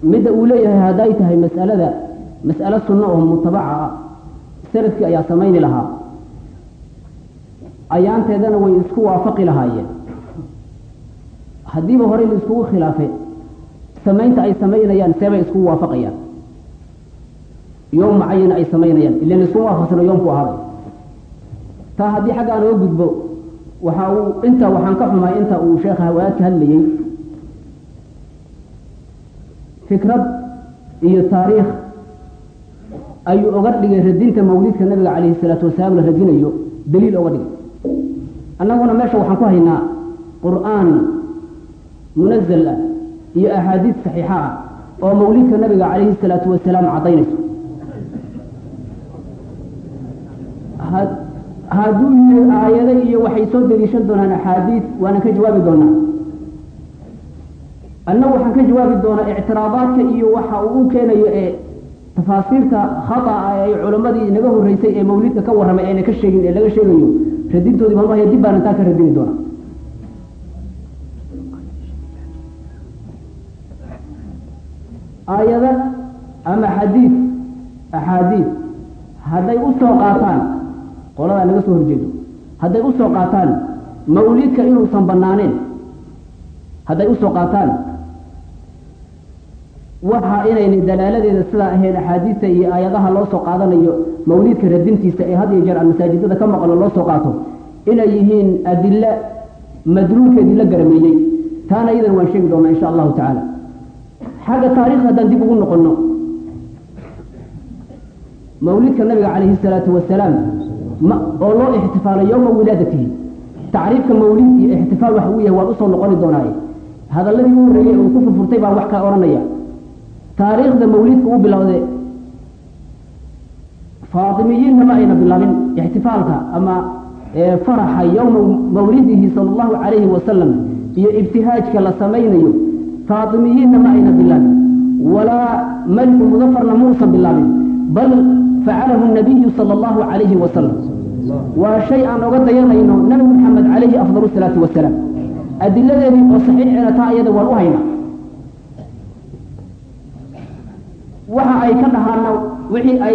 midda uu leeyahay hadday tahay mas'alada mas'alo sunno oo mutabaca ah salafkii ayaa samayni lahaa. Ayaanteedana way isku waafaqi lahaayeen. Haddiiba horey la iskugu khilaafay samaynta ay samaynayaan seebay iskugu waafaqayaan. Yoom mucayan ay samaynayaan ilan iskuma waafaqsano yoomku ahaabay. Taa haddii xagga aan oga gudbo waxa uu inta waxaan ka xumaay inta uu sheekha hawaad ka hadlayey fikrad iyo taariikh ayuu oga dhigay radinta mawlidka nabiga calayhi salaatu wasalaam la radinayo daliil oga dhigay. Annaguna meesha waxaan ku haynaa qur'aan munazal ah iyo axaadiis saxiixa ah oo mawlidka nabiga calayhi salaatu wasalaam caddaynayso hadduu yiri aayado iyo waxay soo daliishan doonaan axaadiis waana ka jawaabi doonaa. Annagu waxaan ka jawaabi doonaa ictiraadaadka iyo waxa uu u keenayo ee tafaasiirta khata ay culammadii naga horreysay ee mawlidka ka warramay ayna ka sheegin ee laga sheegayo. Radintoodii mamahaya dib baan intaa ka radini doonaa. Aayada ama xadiid axaadiis hadday u soo qaataan qoladaa naga soo horjeedo. Hadday u soo qaataan mawlidka inuusan banaaneen hadday u soo qaataan waxa inayna dalaaladeeda sidaa ahayn axaadiista iyo aayadaha loo soo qaadanayo mawlidka radintiisa ee had iyo jeer aan masaajidada ka maqlo loo soo qaato inay yihiin adilla madluulkeedii la garameeyey. Taana iyadan waan sheegi doonaa insha allahu tacaala. Xagga taariikh haddaan dib ugu noqono mawlidka nabiga calayhi salaatu wasalaam oo loo ixtifaalo yowma wilaadatihi. Tacriifka mawlid iyo ixtifaal waxa uu yahay waan u soo noqoni doonaaye. Hadalladii u horreeyey uu ku furfurtay baan wax kaa odhanaya. Taariikhda mawlidka uu bilowday faatimiyiinna ma ayna bilaabin ixtifaalka ama faraxa yowma mawlidihi sala allahu calayhi wasalam iyo ibtihaajka la samaynayo faatimiyiinna ma ayna bilaabin. Walaa maliku mudafarna muusan bilaabin bal facalahu nabiyu sala allahu calayhi wasalam waa shay aan oga dayanayno nabi maxamed calayhi afdal salaatu wasalaam adiladeedii oo saxiixeena taa iyada waan u haynaa waxa ay ka dhahaana wixii ay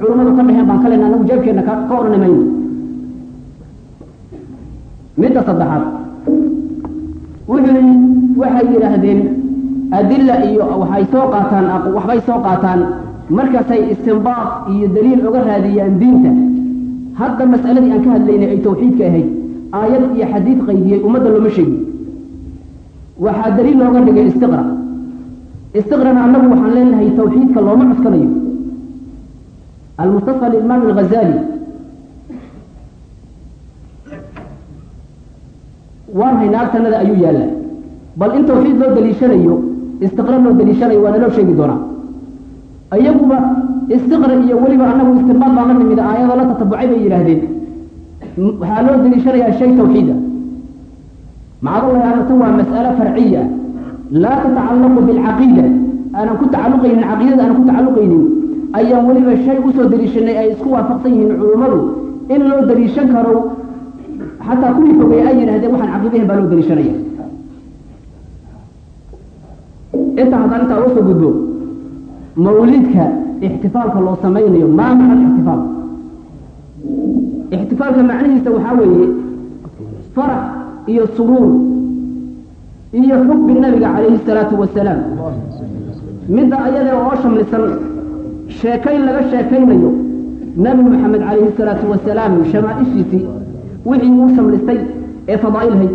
culummadu ka dhaheen baan ka lena anagu jeebkeenna ka odhani mayno midda saddexaad. Wuxuu waxay yidhaahdeen adilla iyo waxay soo qaataan waxbay soo qaataan markaasay istinbaad iyo daliil oga raadiyaan diinta hadda mas'aladii aan ka hadlaynay ay tawxiidka ahayd aayad iyo xadiid qaydiyey ummadda looma sheegin waxaa daliil looga dhigay istiqra. Istiqrana annagu waxaan leenahay tawxiidka looma cuskanayo. Almustasfa limaam alghazali. Waan haynaa agtanada ayuu yaallaa bal in tawxiid loo daliishanayo istiqra loo daliishanayo waa naloo sheegi doonaa. Iyaguba istiqra iyo weliba anagu istinbaad baan la nimid aayado la tatabucay bay yidhaahdeen. Waxaa loo daliishanayaa shay tawxiida macadallahi tan waa mas'alo farciya. Laa tatacallaqu bilcaqiida. Aanan ku tacalluqaynin caqiidada aanan ku tacalluqaynin ayaan weliba shay u soo daliishanay ay isku waafaqsan yihiin culummadu. In loo daliishan karo xataa kuwii fogey ay yidhahdeen waxaan caqiidahin baa loo daliishanaya inta haddaan intaa uga soo gudbo mawlidka ixtifaalka loo samaynayo maa maca ixtifaal ixtifaalka macnihiisa waxaa weeye farax iyo suruur iyo xubbi nabiga calayhi salaatu wasalaam midda ayada oo shamlisan sheekayn laga sheekaynayo nabi maxamed calayhi salaatu wasalaam shamaaishiisii wixii uu shamlistay ee fadaa'ilhay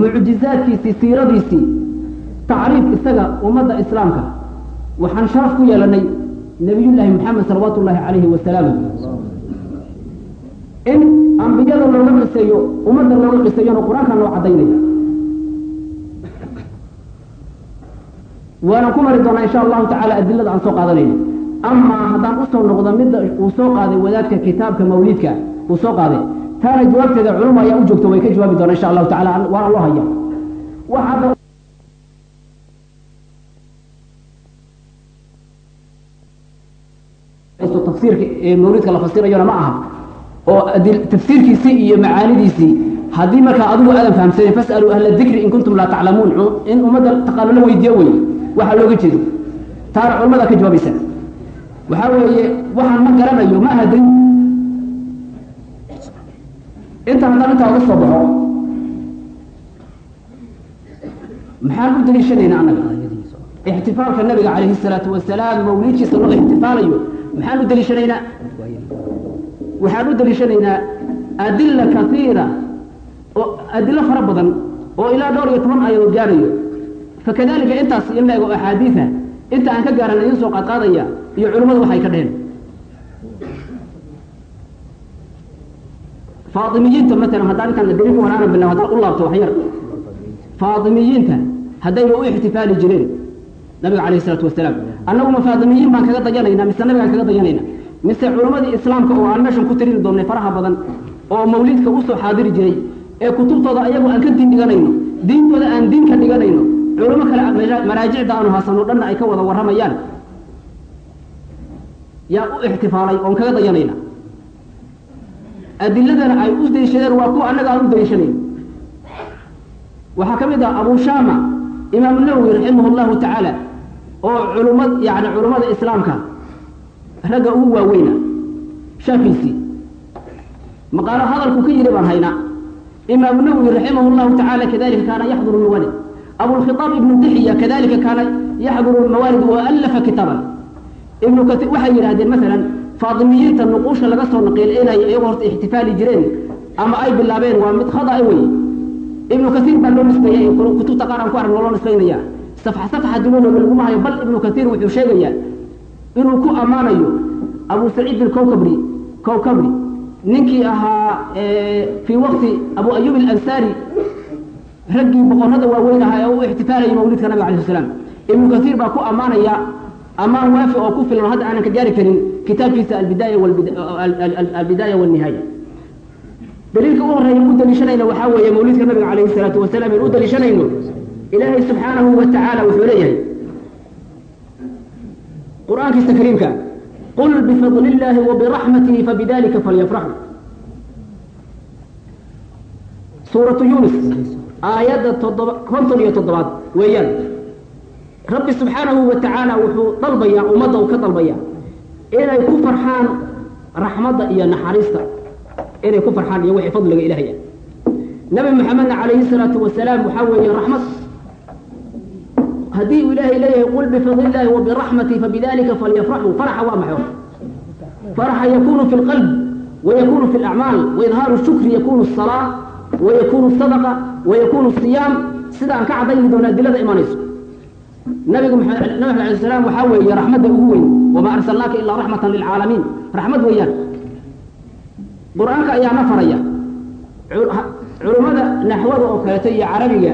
mucjizaadkiisii siiradiisii tacriif isaga ummadda islaamka waxaan sharaf ku yeelanay nabiyullaahi maxamed salawaatu ullaahi calayhi wasalaam in ambiyada looga qiseeyo ummadda looga qiseeyona qur'aanka loo cadaynaya waana ku mari doonaa insha allahu tacala adilada aan soo qaadanayno amaa haddaan u soo noqdo midda uu soo qaaday wadaadka kitaabka mawlidka uu soo qaaday taana jawaabteeda culum ayaa u joogto way ka jawaabi doonaa insha allahu tacala waana loo haya waxaada tafsiirka mawlidka la fasirayona ma aha. Oo tafsiirkiisii iyo macaanidiisii haddii markaa adigu aadan fahamsanin fasaluu ahla dikri in kuntum laa taclamuun. In ummadda taqaano la weydiiyo wey. Waxaa looga jeedo. Taana culamada ka jawaabaysa waxaa weeye waxaan ma garanayo ma aha inta haddaan intaa uga soo baxo maxaan u daliishanaynaa annaga? Ixtifaalka nabiga calayhi salaatu wasalaam mawliidkiisa loo ixtifaalayo maxaan u daliishanaynaa? Waxaan u daliishanaynaa adila kaiira oo adilo fara badan oo ilaa dhowr iyo toban ayadood gaarayo. Fakadalika intaas in la ego axaadiida inta aan ka gaaran idiin soo qaadqaadaya iyo culimmadu waxay ka dheheen faatimiyiinta matalan haddaan intaan daliilka waraana bilaa haddaan u laabto wax yar. Faatimiyiinta haddayna u ixtifaali jireen nabiga calayhi isalaatu wasalaam annaguma faatimiyiin baan kaga dayanaynaa mise nabigaan kaga dayanayna mise culammadii islaamka oo aan meeshan ku tirini doonnay faraha badan oo mawliidka u soo xaadiri jiray ee kutubtooda ayagu aan ka diin dhiganayno diintooda aan diin ka dhiganayno culamo kale maraajicda aanu haasano dhanna ay ka wada warramayaan. Yaa u ixtifaalay oon kaga dayanayna adiladana ay u daliishadeen waa kuwa annaga aan u daliishanayn waxaa ka mid ah abu shama imaamu nawowi raximah llahu tacaala oo culumad yani culummada islaamka ragga ugu waaweyna shaafiisi maqaalo hadalku ka yidhi baan haynaa. Imaamu nawowi raximah llahu tacaala kadalika kaana yaxduru lmawaalid abulkhitaab ibnu dixiya kadalika kaana yaxduru lmawaalid wa allafa kitaaban. Ibnu kati waxay yidhahdeen masalan faatimiyiinta nuquusha laga soo naqiil inay iyagu horta ixtifaali jireen ama ay bilaabeen waa mid khada wey ibnu kaiir baa loo nisbeeyey kutubta qaar ku aragno loo nisbaynaya safxa safxa dunuunoga laguma hayo bal ibnu kaiir wuxuu sheegayaa inuu ku ammaanayo abu saciid ilkowkabri kowkabri ninkii ahaa fii waqti abu ayub alansaari raggii boqorrada waaweyn ahaa ee u ixtifaalayay mawlidka nabiga alay sl slam ibnu kaiir baa ku ammaanaya ammaan waafi oo ku filan hadda aanan ka gaari karin kitaabkiisa albidaaya walnihaaya daliilka u horreeya u daliishanayna waxaa weeye mawlidka nabiga calayhi salaatu wasalaam in u daliishanayno ilaahay subxaanahu wa tacaala wuxuu leeyahay qur'aankiisa kariimka qul bifadli illaahi wa biraxmatihi fabidalika falyafraxu suuratu yunis aayadda toddoba konton iyo toddobaad weeyaan rabbi subxaanahu wa tacaala wuxuu dalbayaa ummadda uu ka dalbayaa inay ku farxaan raxmadda iyo naxariista inay ku farxaan iyo wixii fadliga ilahaya nabi maxamedna calayhi salaatu wasalaam waxaa weeye raxmad haddii uu ilaahay leeyahay qul bifadli illaahi wa biraxmati fabidalika falyafraxuu faraxa waa maxay? Faraxa yakunu fi lqalb wayakunu fi lacmaal waidhaaru shukri yakunu asalaa wayakunu sadaqa wayakunu siyaam sidaan ka cadayni doona adilada imanayso nabigu nabi maxamed alay salaam waxaa weeye raxmadda ugu weyn wamaa arsalnaaka ilaa raxmatan lilcaalamiin raxmad weeyaan. Qur'aanka ayaana faraya. Culummada naxwada oo kaleeto iyo carabiga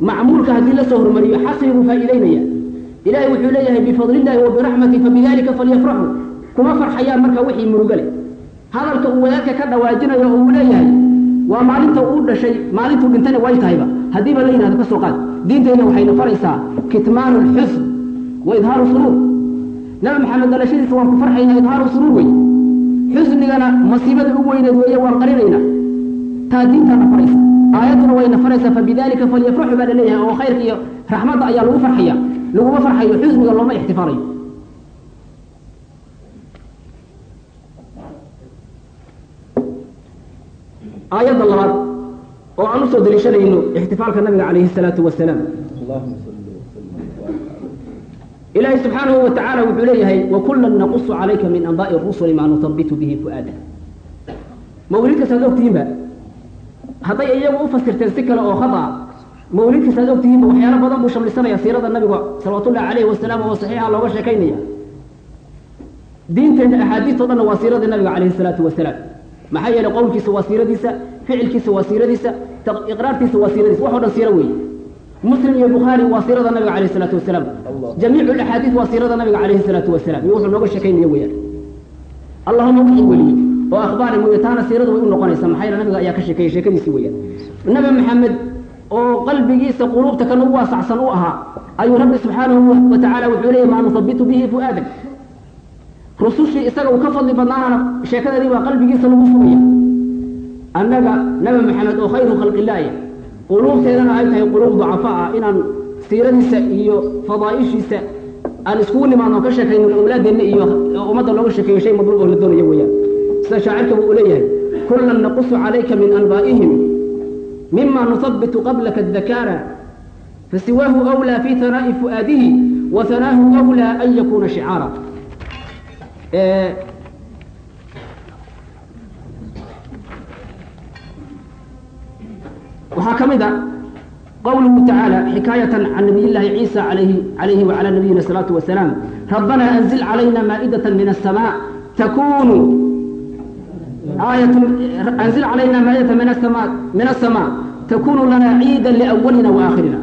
macmuulka haddii la soo hormariyo xasribuu faa'iideynaya. Ilahay wuxuu leeyahay bifadli illahi wa biraxmati falyafraxuu kuma farxayaan marka wixii murugo leh hadalka uu wadaadka ka dhawaajinayo oo uu leeyahay waa maalinta uu dhashay maalintuu dhintana way tahayba. Haddiiba la yidhahdo ka soo qaad. Diintayna waxayna faraysaa kitmaanu lxusn wa idhaaru suruur. Nabi maxamed dhalashadiisa waan ku farxaynaa idhaaru suruur wey xusnigana masiibada ugu weyneed weeye waan qarinaynaa. Taa diintaana faraysa aayadduna wayna faraysaa fabidalika falyafraxu baa la leeyahay oo khayrka iyo raxmadda ayaa lagu farxaya laguma farxayo xusniga looma ixtifaalayo aayadda labaad oo aan u soo daliishanayno ixtifaalka nabiga calayhi salaatu wasalaam. Ilaahay subxaanahu wa tacaala wuxuu leeyahay wakulan naqusu calayka min anbaai rusuli maa nusabitu bihi fu'aada. Mawlidkasaad ogtihiinba hadday iyagu u fasirteen si kale oo khata mawlidkasaad ogtihiinba waxyaalo badan buu shamlisanaya siirada nabiga salawatullahi calayhi wasalaam oo saxiixa looga sheekaynaya. Diinteenna axaadiistao dhanna waa siiradii nabiga calayhi salaatu wasalaam maxaa yeelay qowlkiisa waa siiradiisa ficilkiisa waa siiradiisa iqraartiisa waa siiradiisa wax o dhan siiro weeye. Muslim iyo bukhaari waa siirada nabiga calayhi salaatu wasalaam jamiicu alaxaadiis waa siirada nabiga calayhi salaatu wasalaam iyo wuxuu nooga sheekaynaya weeyaan. Allahuma wixii weliyey oo akhbaari mooye taana way u noqonaysaa maxaa nabiga ayaa ka sheekeeyey sheekadiisii weeyaan. Nabi maxamed oo qalbigiisa quluubta kan ugu waasacsan u ahaa ayuu rabbi subxaanahu wa tacaala wuxuu leeyahy maa nusabitu bihi fu'aadak rusushii isaga uu ka fadli badnaanana sheekadeedii baa qalbigiisa lagu sugaya annaga nabi maxamed oo khayru khalqillaahi quluubteedana ay tahay quluub ducafa ah inaan siiradiisa iyo fadaa'ishiisa aan iskugu nimaadno ka sheekayno awlaadeenna iyo ummadda looga sheekeeyo shay madluub oo la doonayo weeyaan sida shaacirkaba uu leeyahay kullan naqusu calayka min anbaa'ihim mima nusabitu qablaka adakaara fasiwaahu awlaa fi hanaa'i fu'aadihi wa hanaahu awlaa an yakuuna shicaara waxaa ka mid a qowluhu tacaala xikaayatan can nabiy llaahi ciisa alayhi wacala nabiyina asalaatu wasalaam rabbana anzil calayna maa'idata min asamaa takunu آية أنزل علينا مائدة من السماء من السماء تكون لنا عيدا لأولنا وآخرنا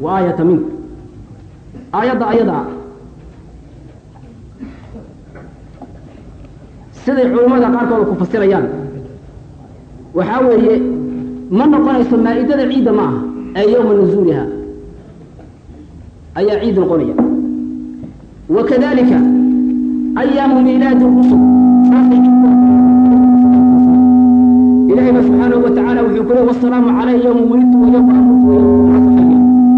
وآية منك آية آية sida culimmada qaarkood ku fasirayaan waxaa weeye ma noqonayso maa'idada ciidda ma aha ee yowma nuzuuliha ayaa ciid noqonaya wakadalika ayaamu miilaadi rusul Ku leey wasalaamu calaya yowma wulidtu wa yowma uxaya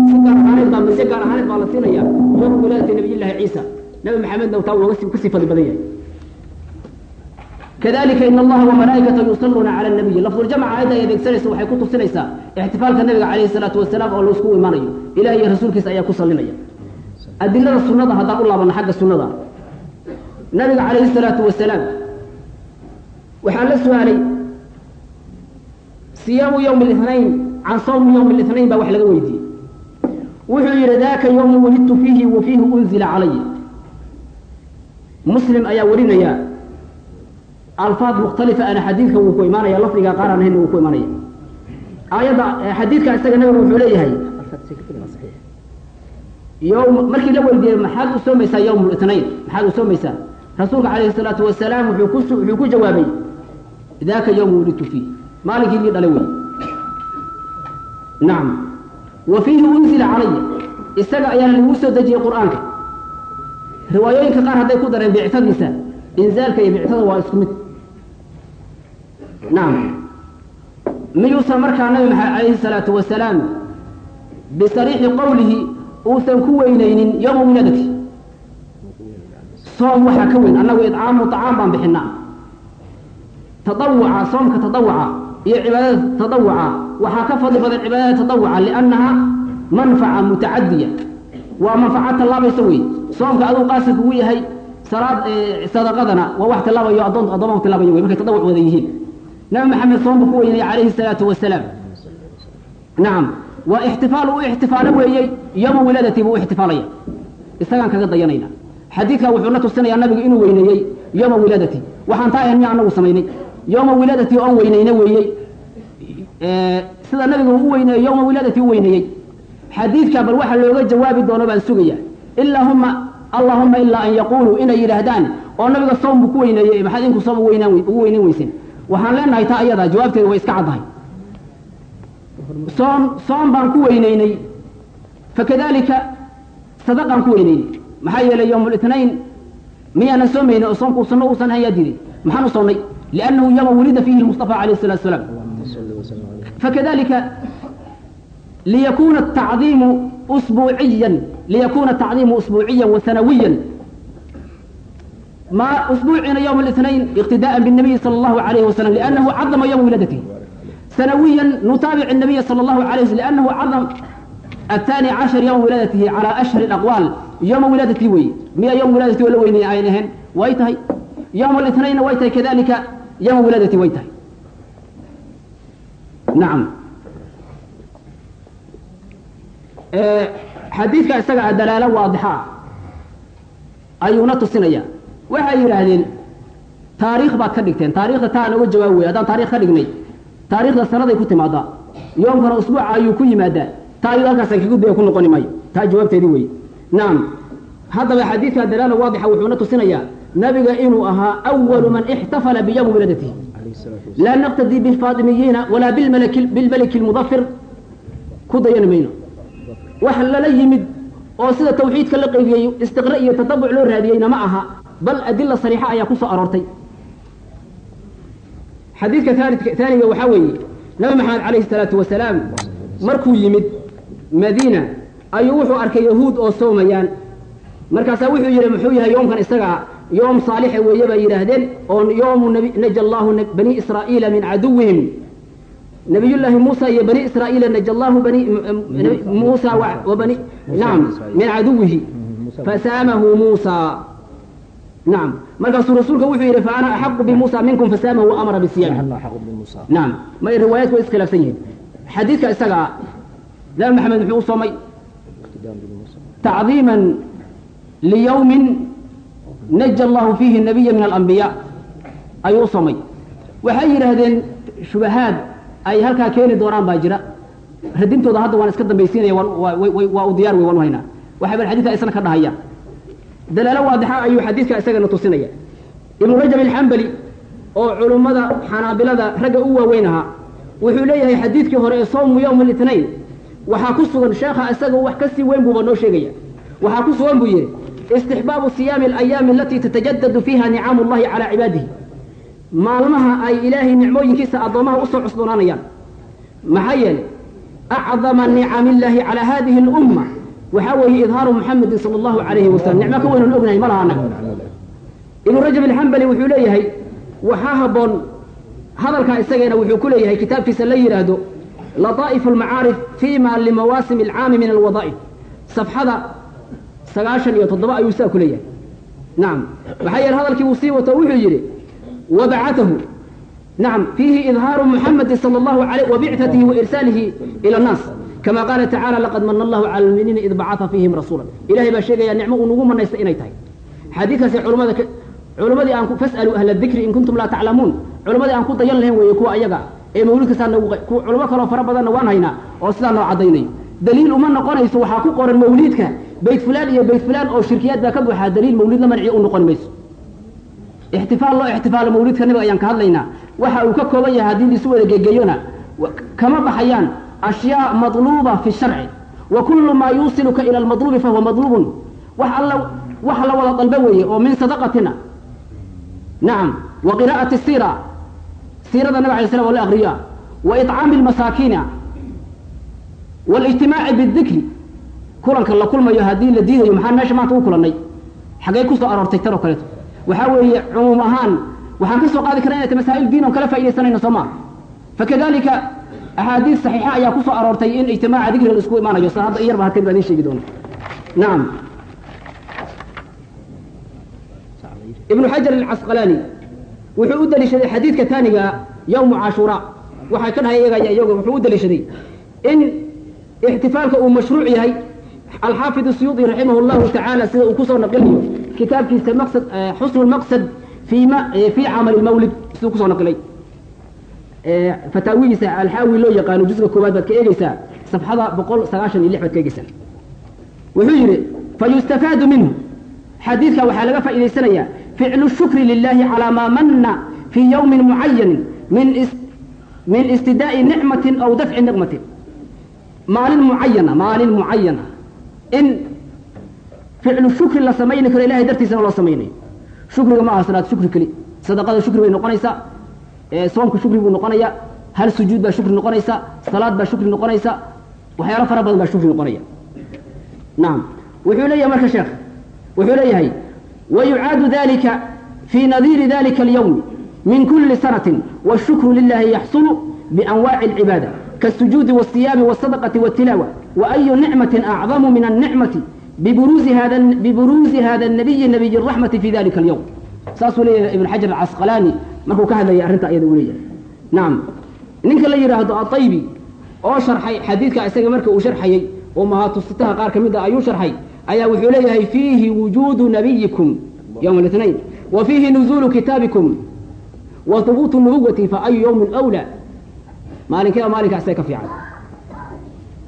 si gaar ahaaneed baa mise gaar ahaaneed baa la siinaya yowma wilaadati nabiyillaahi ciisa nabi maxamedna taa looga ku sii fadli badan yahay kadalika in allaha wamalaa'ikatahu yusalluuna cala nabiyi lafduljamca aayadda ay adeegsanaysa waxay ku tusinaysaa ixtifaalka nabiga calayhi salaatu wasalaam oo la isku imanayo ilaah rasuulkiisa ayaa ku sallinaya adilada sunnada haddaan u laabano xagga sunnada nabiga calayhi salaatu wasalaam waxaa la su'aalay siyaamu yowmi اlithnayn can sawmi yowmi اlithnayn baa wax laga weydiiyey wuxuu yidhi daka yowmu wulidtu fiihi wa fiihi unzila calaya muslim ayaa warinaya alfaad mukhtalifa ana xadiidka wuu ku imaanaya lafdiga qaar aan ahayn wuu ku imaanaya aayadda xadiidka isaga nabigu wuxuu leeyahay yowm markii la weydiiyey maxaad u soomaysaa yowm اlithnayn maxaad u soomaysaa rasuulka calayhi الsalaatu wasalaam wuxuu ku wuxuu ku jawaabay daka yowmu wulidtu fiih maalinkii lii dhalay wey nacam wa fiihi unzila calaya isaga ayaana lagu soo dejiyey qur'aanka. Riwaayooyinka qaar hadday ku dareen bictadiisa inzaalka iyo bictada waa isku mid. Nacam miyuusan markaa nabi maxamed calayhi salaatu wasalaam bisariixi qowlihi uusan ku weynaynin yowma wilaadati soom waxaa ka weyn annagu idcaamu acaam baan bixinaa. Tadawuca soomka tadawuca iyo cibaadada tadawuca. Waxaa ka fadli badan cibaadada tadawuca liannaha manfaca mutacadiya waa manfaca tallaabaysa wey soomka aduu qaasir kugu yahay salaad sadaqadana waa wax tillaabayo adoon addoomahu tillaabayo wey markay tadawuc wada yihiin. Nabi maxamed soombu ku weynayay calayhi salaatu wasalaam. Nacam waa ixtifaal u ixtifaalo weeyey yowma wilaadati buu u ixtifaalaya. Isagaan kaga dayanayna. Xadiidka wuxuu na tusinayaa nabigu inuu weyneeyey yowma wilaadati waxaan taa ahayn miya anagu samaynay yowma wilaadati oon weyneyne weeyey. Sida nabigu u weyneeyey yowma wilaadati u weyneeyey xadiidka bal waxa looga jawaabi doono baan sugaya ilaahuma allahuma ilaa an yaquuluu inay yidhaahdaan oo nabiga soom buu ku weyneeyey maxaad inku soom ugu weyneyn weyseen waxaan leenahay taa iyada jawaabteeda way iska caddahay. Soom soom baan ku weyneynay fakadalika sadaqaan ku weyneynay maxaa yeelay yowm litnayn miyaanan soomayna oo soomku sunno uusan ahan yaa diiday. Maxaan u yowma wulida fiihi lmustafa alayh salatu salaam fakadalika liyakuna atacdiimu usbuuciyan liyakuna atacdiimu usbuuciyan wa sanawiyan ما أسبوعنا يوم الاثنين اقتداء بالنبي صلى الله عليه وسلم لأنه عظم يوم ولادته سنويا نتابع النبي صلى الله عليه وسلم لأنه عظم الثاني عشر يوم ولادته على أشهر الأقوال. يوم ولادته وي. مئة يوم ولادته ولا ويني عينهن. ويتهي. يوم الاثنين ويتهي كذلك yma wilaadati way tahay naam xadiidka isagaa dalaalo waadixa ayuuna tusinaya waxay yidhaahdeen taariikh baad ka dhigteen taarikhda taa nooga jawaab wey haddaan taarikh ka dhignay taarikhda sanaday ku timaadaa yoomkana usbuuca ayuu ku yimaadaa ta ayado halkaas xigudaya ku noqoni maayo taa jawaabteedii wey naam haddaba xadiidka dalaala waadixa wuxuuna tusinayaa nabiga inuu ahaa awalu man ixtafala biyowmi wiladatihi laa naqtadii bilfaatimiyiina walaa bilmaliki lmudafir ku dayani mayno. Wax lala yimid oo sida tawxiidka la qeybiyey istiqra iyo tatabuc loo raadiyeyna ma aha bal adila sariixa ayaa ku soo aroortay. Xadiidka taaniga waxaa weeye nabi maxamed calayhi salaatu wasalaam markuu yimid madiina ayuu wuxuu arkay yahuud oo soomayaan markaasaa wuxuu yidhi muxuu yahay yoomkan isagaa yoom saalixa weeye bay yidhaahdeen oo yoomu naja allahu bani israa'iila min caduwihim. Nabiyullaahi muusa iyo bani israa'iila naja allahu bani muusa wa bani nacam min caduwihi. Fasaamahu muusa. Nacam markaasuu rasuulka wuxuu yidhi fa ana axaqu bimuusa minkum fasaamahu wa amara bisiyaami nacam ma riwaayaadku way iskhilaafsan yihiin xadiidka isagaa nabi maxamed muxuu u soomay tacdiiman liyowmin naja allahu fiihi nabiya min alambiyaa ayuu u soomay waxay yidhaahdeen shubahaad ay halkaa keeni doonaan baa jira radintooda hadda waan iska dambaysiinaya waa u diyaar wey waan u waxay bal xadidka isna ka dhahayaan dalaalo waadixa ayuu xadiidka isagana tusinaya ibnu rajab alxambali oo culummada xanaabilada ragga u waaweyn ahaa wuxuu leeyahay xadiidkii hore ee sawmu yowm litnayn waxaa ku sugan sheekha isaga wax ka sii weyn buuba noo sheegaya waxaa ku sugan buu yidhi istixbaabu siyaami alayaami alatii tatajadadu fiiha nicaamu llahi calaa cibaadihi. Maalmaha ay ilaahay nicmooyinkiisa addoomaha u soo cusboonaanayaan. Maxaa yeelay acdama nicami illaahi calaa hadihi alumma. Waxaa weeye idhaaru muxamedin sala allahu calayhi wasalam nicmo ka weynan ognahay ma laha anaga ibnu rajab alxambali wuxuu leeyahay waxaa habboon hadalkaa isageena wuxuu ku leeyahay kitaabkiisa la yidhaahdo lataa'ifu almacaarif fiima limawaasimi alcaami min alwadaa'if safxada sagaashan iyo toddoba ayuu saa ku leeyahay. Nacam maxaa yeele hadalkii uu sii wato wuxuu yidhi wabacatahu nacam fiihi idhaaru muxamedi sala allahu alayh wabictatihi wairsaalihi ila annaas. Kama qaala tacala laqad mana allahu cala almuminiina id bacata fiihim rasuula ilahay baa sheegaya nicmo uu nagu manaysta inay tahay. Xadiidkaasi culamada culammadii aan fasaluu ahla dikri in kuntum laa taclamuun culammadii aan ku dayan lahayn weeye kuwa ayaga ee mawlidka saa nagu culamo kaloo fara badanna waan haynaa oo sidaa noo caddaynayo daliil uma noqonayso waxaa ku qoran mawliidka bayt fulaan iyo bayt fulaan oo shirkiyaad baa ka buuxaa daliil mawlid la manciyo u noqon mayso. Ixtifaal loo ixtifaalo mawlidka nabiga ayaan ka hadlaynaa. Waxa uu ka kooban yahay haddii lisu wada geegeyona kama baxayaan ashyaa madluuba fi sharci wa kullu maa yuusiluka ila almadluubi fahuwa madluubun. Wax alla wax la wada dalbe weeye oo min sadaqatina. Nacam wa qiraa'ati siira siirada nabig alay slam oo la akriyaa wa iطcaami almasaakiina waاlijtimaaci bidikri kulanka la kulmayo haddii la diidayo maxaan meesha maanta u kulannay? Xaggay ku soo aroortay tan oo kaleeto. Waxaa weeye cumuum ahaan waxaan ka qaadi karna inay ta masaa'il diin oon kala faaidaysanayno soo maa fakadalika axaadiis saxiixa ayaa ku aroortay in ijtimaaca dikriga la isku imaanayo. Sa hadda iyarba halkan baa idiin sheegi doona. Nacam ibnu xajar alcasqalaani wuxuu u daliishaday xadiidka taaniga yowmu cashuuraa waxay ka dhahay iyaga iyaga wuxuu u daliishaday in ixtifaalka uu mashruuc yahay alxaafid siyuudi raximah llahu tacaala sida uu ku soo naqliyo kitaabkiisa maqsad eh, xusnu maqsad fii ma eh, fii camali mawlid siduu ku soo naqilay eh, fataawidiisa alxaawi loo yaqaano jusga koowaad baad ka eegeysaa safxada boqol sagaashan iyo lix baad ka eegeysaa wuxuu yidhi fayustafaadu minhu. Xadiidka waxaa laga faa'idaysanayaa ficlu shukri lilahi calaa maa manna fii yowmin mucayanin min min istidaa'i nicmatin aw dafci niqmatin maalin mucayana maalin mucayana in ficlu shukri la samayni karo ilahay dartiisana loo samaynayo shukriga ma aha salaad shukri keli sadaqada shukri bay noqonaysaa soomka shukri buu noqonaya hal sujuud baa shukri noqonaysa salaad baa shukri noqonaysa waxyaalo fara badan baa shukri noqonaya nacam wuxuu leeyahay marka sheekh wuxuu leeyahay wayucaadu dalika fi nadiiri dalika alyawmi min kuli sanatin washukru lilahi yaxsulu bianwaaci alcibaada كالسجود والصيام والصدقة والتلاوة وأي نعمة أعظم من النعمة ببروز هذا ببروز هذا النبي نبي الرحمة في ذلك اليوم ساسو لي ابن حجر العسقلاني مركو كهذا يا أرنت أيضا وليا نعم نينك اللي يراه الطيبي أو شرحي حديثك أسيق مركو وشرحي وما تصتها قار كمدة أيو شرحي أيا وحوليه فيه وجود نبيكم يوم الاثنين وفيه نزول كتابكم وثبوت النبوة فأي يوم أولى maalinkaa maalinkaasay ka fiican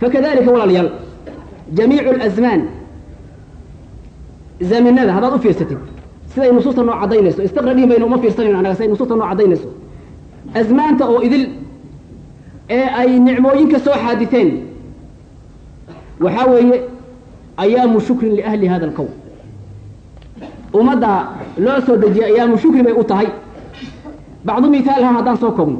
fakadalika walaalayaal jamiicu alasmaan zaminada haddaad u fiirsatid siday nusuusta noo caddaynayso istiqra dhihi mayno uma fiirsanayno annaga siday nusuusta noo caddaynayso asmaanta oo idil ee ay nicmooyinka soo xaaditeen waxaa weeye ayaamu shukrin liahli hada alqowm ummadda loo soo dejiyay ayaamu shukri bay u tahay bacdu mihaalha haddaan soo koobno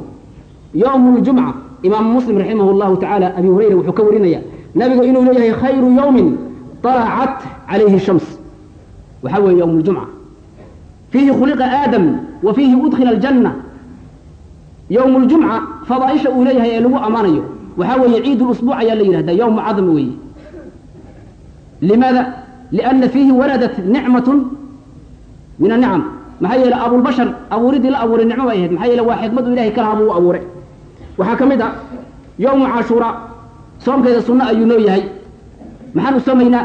yowmu ljumca imaamu muslim raximah llahu tacaala abi hurayra wuxuu ka warinaya nabiga inuu leeyahay khayru yowmin طalacat calayhi shams waxaa weeye yowm ljumca fiihi khuliqa aadam wa fiihi udkhila aljanna yowm ljumca fadaaisha uu leeyahay ee lagu ammaanayo waxaa weeye ciid lusbuuc ayaa la yidhahdaa yowm cadam weeye limaada liana fiihi waradat nicmatun min anicam maxaa yeele abulbashar abuuridii la abuuray nicmo bay ahayd maxaa yeele waa xikmadu ilahay kalaha buu u abuuray waxaa ka mid a yowmu cashuura soomkeeda sunno ayuu noo yahay. Maxaan u soomaynaa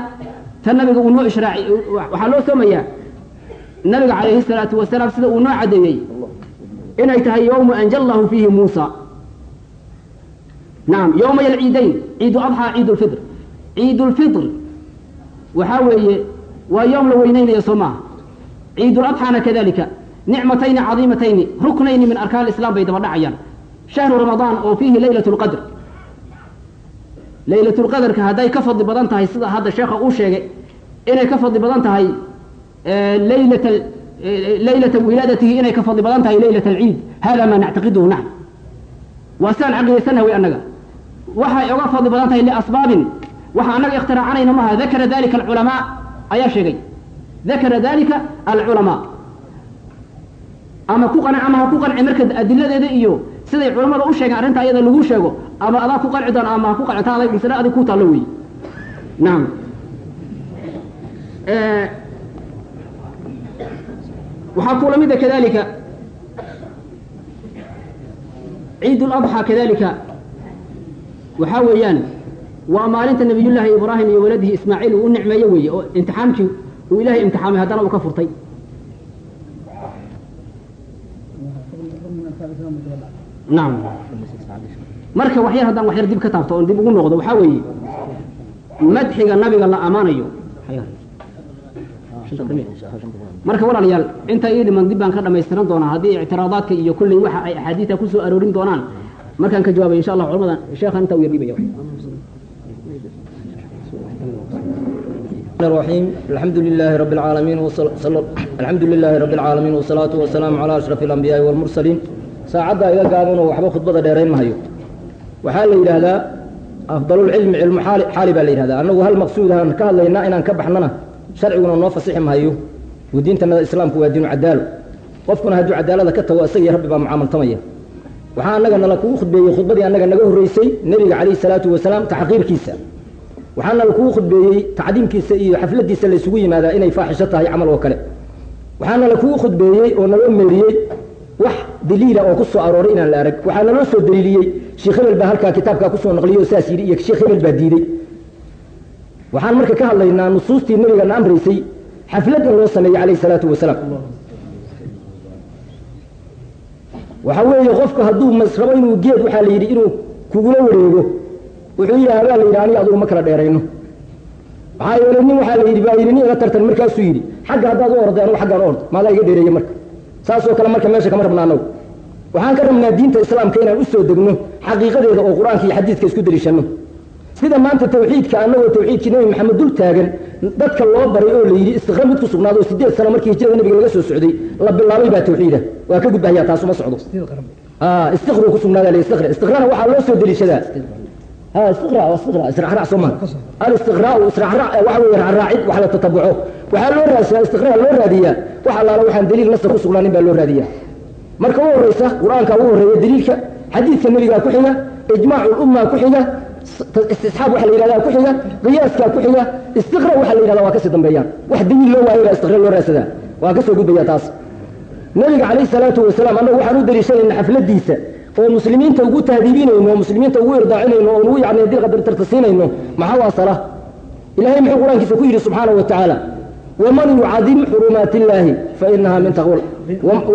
ta nabiga uu noo ishraaci waxaa loo soomayaa nabiga calayhi salaatu wasalaam sida uu noo caddeeyey inay tahay yowmu anja allahu fiihi muusa. Nacam yowmay alciidayn ciidu adxaa ciid lfitr ciid lfitr waxaa weeye waa yoom la weyneynaya soo maaha ciid ladxaana kadalika nicmatayni cadiimatayni ruknayni min arkaan islam bay daba dhacayaan shahru ramadaan oo fiihi leylat lqadr leylat lqadarka hadday ka fadli badan tahay sida hadda sheekha uu sheegay inay ka fadli badan tahay leylat leylata wilaadatihi inay ka fadli badan tahay leylat alciid hada maa nactaqiduhu naxn waa sidaan caqiidaysanaha wey annaga. Waxay oga fadli badan tahay liasbaabin. Waxa annaga ikhtiraacanayn maaha dakara dalika alculamaa ayaa sheegay. Dakara dalika alculamaa. Ama ku qanc ama ku qanci marka adiladeeda iyo siday culamada u sheegeen arrinta ayada lagu sheego ama adaa ku qanci doon ama ku qanci ta adag masale adig ku taallo wey naam. Waxaa kula mida kadalika ciid kadalika waxaa weeyaan waa maalinta nabiy llaahi ibraahim iyo waladihi ismaaciil uu u nicmeeyo weeye oo imtixaamkii uu ilahay imtixaamay haddana uu ka furtay naam marka waxyar haddaan waxyar dib ka taabto oon dib ugu noqdo waxaa weeye madxiga nabiga la amaanayo marka walaalayaal inta ii dhiman dib baan ka dhamaystiran doonaa haddii ictiraadaadka iyo kulley waxa ay axaadiista kusoo aroorin doonaan markaan ka jawaabay insha allah culamada sheekhan inta u yar dhibaya الرحيم الحمد لله رب العالمين وصل... صل... الحمد لله رب العالمين والصلاة والسلام على أشرف الأنبياء والمرسلين saacaddaa iga gaabano waxba khudbada dheerayn mahayo waxaa la yidhaahdaa afdalulcilmi cilmu xaali baa la yidhahdaa annagu hal maqsuudahaan ka hadlaynaa inaan ka baxnana sharciguna noo fasixi mahayo diintanada islaamku waa diinu cadaalo qofkuna hadduu cadaalada ka tago isagii rabbi baa mucaamaltamaya. Waxaa annaga nala kugu khudbeeyey khudbadii annaga naga horreysay nebiga calayhi salaatu wasalaam taxqiirkiisa. Waxaa lakugu khudbeeyey tacdiimkiisa iyo xafladiisa laysugu yimaadaa inay faaxisho tahay camal oo kale. Waxaa lakugu khudbeeyey oo naloo meeriyey wax daliila oo ku soo arooray inaan la arag. Waxaa naloo soo daliiliyey. Sheekh hebel baa halkaa kitaabkaa ku soo naqliyey oo saas yidhi iyo sheekh hebel baa diiday. Waxaan marka ka hadlaynaa nusuustii nebigana amraysay xafladan loo sameeyey calayhi salaatu wasalaam. Waxa weeye qofku hadduu masrabo inuu geed waxaa la yidhi inuu kugula wareego. Wuxuu yidhi habaa la yidhi aniga adugu ma kala dheerayno. Maxaa yeelay nin waxaa la yidhi baa yidhi nin iga tartan markaasuu yidhi xagga haddaad u orday anugu xaggaan ordo maadaa iga dheereeye marka saasoo kale marka meesha kama rabna annagu. Waxaan ka rabnaa diinta islaamka inaan u soo degno xaqiiqadeeda oo qur'aanka iyo xadiidka isku deliishanno sida maanta tawxiidka annagoo tawxiidkii nebi maxamed dul taagan dadka loo baray oo la yidhi istiqra mid ku sugnaado oo sideed sano markii hijrada nabiga laga soo socday la bilaabay baa tawxiida. Waa ka gudbahayaa taas uma socdo istiqru ku sugnaada la istiqra istiqrana waxaa loo soo deliishadaa raadiyaa wax allaala waxaan daliil nasa ku sugnaanin baa loo raadiyaa marka u horreysa qur'aanka ugu horreeya daliilka xadiidka nebigaa ku xiga ijmaacu lumma ku xiga istisxaab waxa la yidhahdaa ku xiga qiyaaskaa ku xiga istiqra waxa la yidhahdaa waa ka sii dambeeyaan wax daliil loo waayo baa istiqra loo raadsadaa waa ka soo gudbaya taas nabiga calayhi salaatu wasalaam annagu waxaan u daliishanayna xafladiisa oo muslimiinta ugu tahdiibinayno oo muslimiinta ugu irdaacinayno oo ugu yacni dil qadar tartasiinayno maxaa waa sala? Ilahay muxuu qur'aankiisa ku yidhi subxaanahu wa tacaala waman yucadim xurumaat illaahi fainaha min taqwa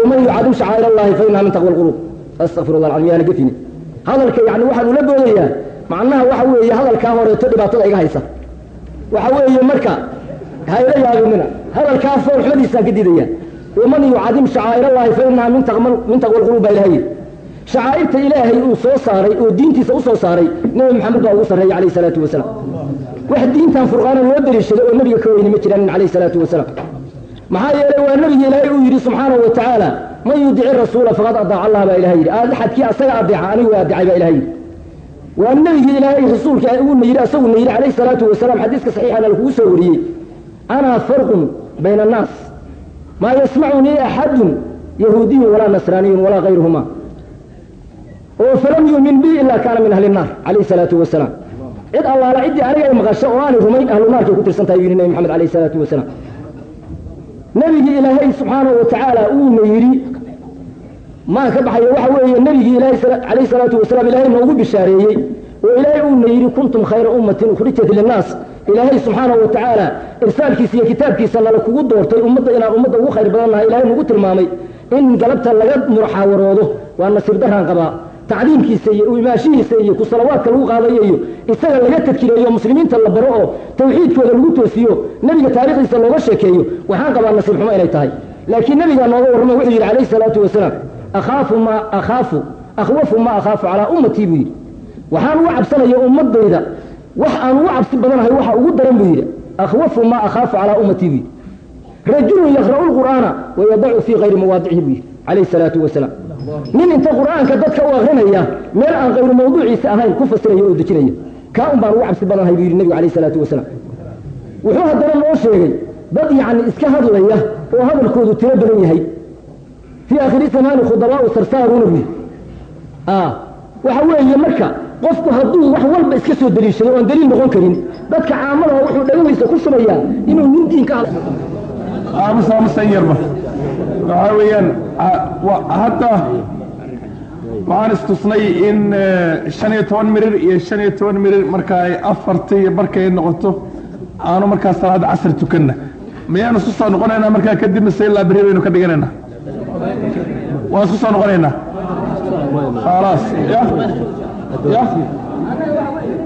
waman yucadim shacaa'ir allahi fainaha min taqwa alqulub astaqfir allah alcazim yaana gefini hadalka yani waxaan ula boodayaa macnaha waxa weeye hadalkaa horeeto dhibaatada iga haysa. Waxa weeye marka hayla yaabinina hadalkaa foolxumadiisaan ka didaya waman yucadim shacaa'ir allahi fainaha min taqwa alqulub baa ilahay shacaa'irta ilaahay uu soo saaray oo diintiisa u soo saaray nebi maxamed baa ugu sarreeyey calayhi salaatu wasalaam wax diintan furqaana loo daliishaday oo nebiga ka weyni ma jiraanin calayhi salaatu wasalaam maxaa yeelay waa nebiga ilaahay uu yidhi subxaanahu wa tacaala man yudici rasuula faqad adaaca allah baa ilaha yidhi. Axadkii asaga adeeca anigu adeecay baa ilaha yidhi. Waa nebigii ilaahay rasuulka uuna yidhi asaguna yidhi calayhi salaatu wasalaam xadiiska saxiixana lakugu soo wariyey. Ana farqun bayna annaas maa yasmacunii axadun yahuudiyun walaa nasraaniyun walaa kayruhuma oo falam yumin bi ilaa kaana min ahli naar calayhi salaatu wasalaam cid allaala ciddii aniga ay maqasho oo aanay rumayn ahlu ku tirsan tahay yuu yidhi nebi maxamed calayhi salaatu wasalaam nebigii ilaahay subxaanahu wa uuna yidhi maan ka baxayo waxa weeye nebigii ilaahay calayhi salaatu wasalaam ilaahay noogu bishaareeyey oo ilaahay uuna yidhi kuntum khayra ummatin ukhrijat linnaas. Ilaahay subxaanahu wa irsaalkiisa iyo kitaabkiisa nala kugu doortay ummadda inaan ummadda ugu khayr badan nahay ilaahay nagu tilmaamay in galabta laga murxaawaroodo waa nasiib daraan qabaa tacdiimkiisa iyo imaashihiisa iyo ku salawaadka lagu qaadayo iyo isaga laga tadkireeyo muslimiinta la baro oo tawxiidkooda lagu toosiyo nebiga taarikhdiisa looga sheekeeyo waxaan qabaa nasiib xumo inay tahay. Laakiin nebigaa nooga warramo wuxuu yidhi calayhi salaatu wasalaam akhaafu maa akhaafu akhwafu maa akhaafu calaa ummatii buu yidhi. Waxaan uga cabsanaya ummadayda wax aan ugu cabsi badanahay waxa ugu daran buu yidhi. Akhwafu maa akhaafu calaa ummatii buu yidhi. Rajulun yaqra'u lqur'aana wayadacu fii kayri mawaadicihi buu yidhi calayhi salaatu wasalaam nin inta qur'aanka dadka u akrinaya meel aan kayru mawduuciisa ahayn ku fasiraya oo dejinaya kaa un baan ugu cabsi badanahay buu yidhi nebigu calayhi salaatu wasalaam wuxuu haddana noo sheegay dad yacni iska hadlaya oo hadalkoodu tiro badan yahay fii aakhiri zamaani khudabaau sarsaaruuna buu waxa weeye marka qofku hadduu wax walba iska soo deliishado oon daliil noqon karin dadka caamadaha wuxuu dhagahaysa ku shubayaa inuu nin diin ka aamus aamusan yarba. Waxaa weeyaan hadda waxaan istusnay in shan iyo toban mirir iyo shan iyo toban mirir marka ay afartii markay noqoto aanu markaa salaada casr tukanna. Miyaanu isku soo noqonaynaa markaa kadib mise ilaa beri baynu ka dhiganaynaa waan isku soo noqonaynaa khalaas ya ya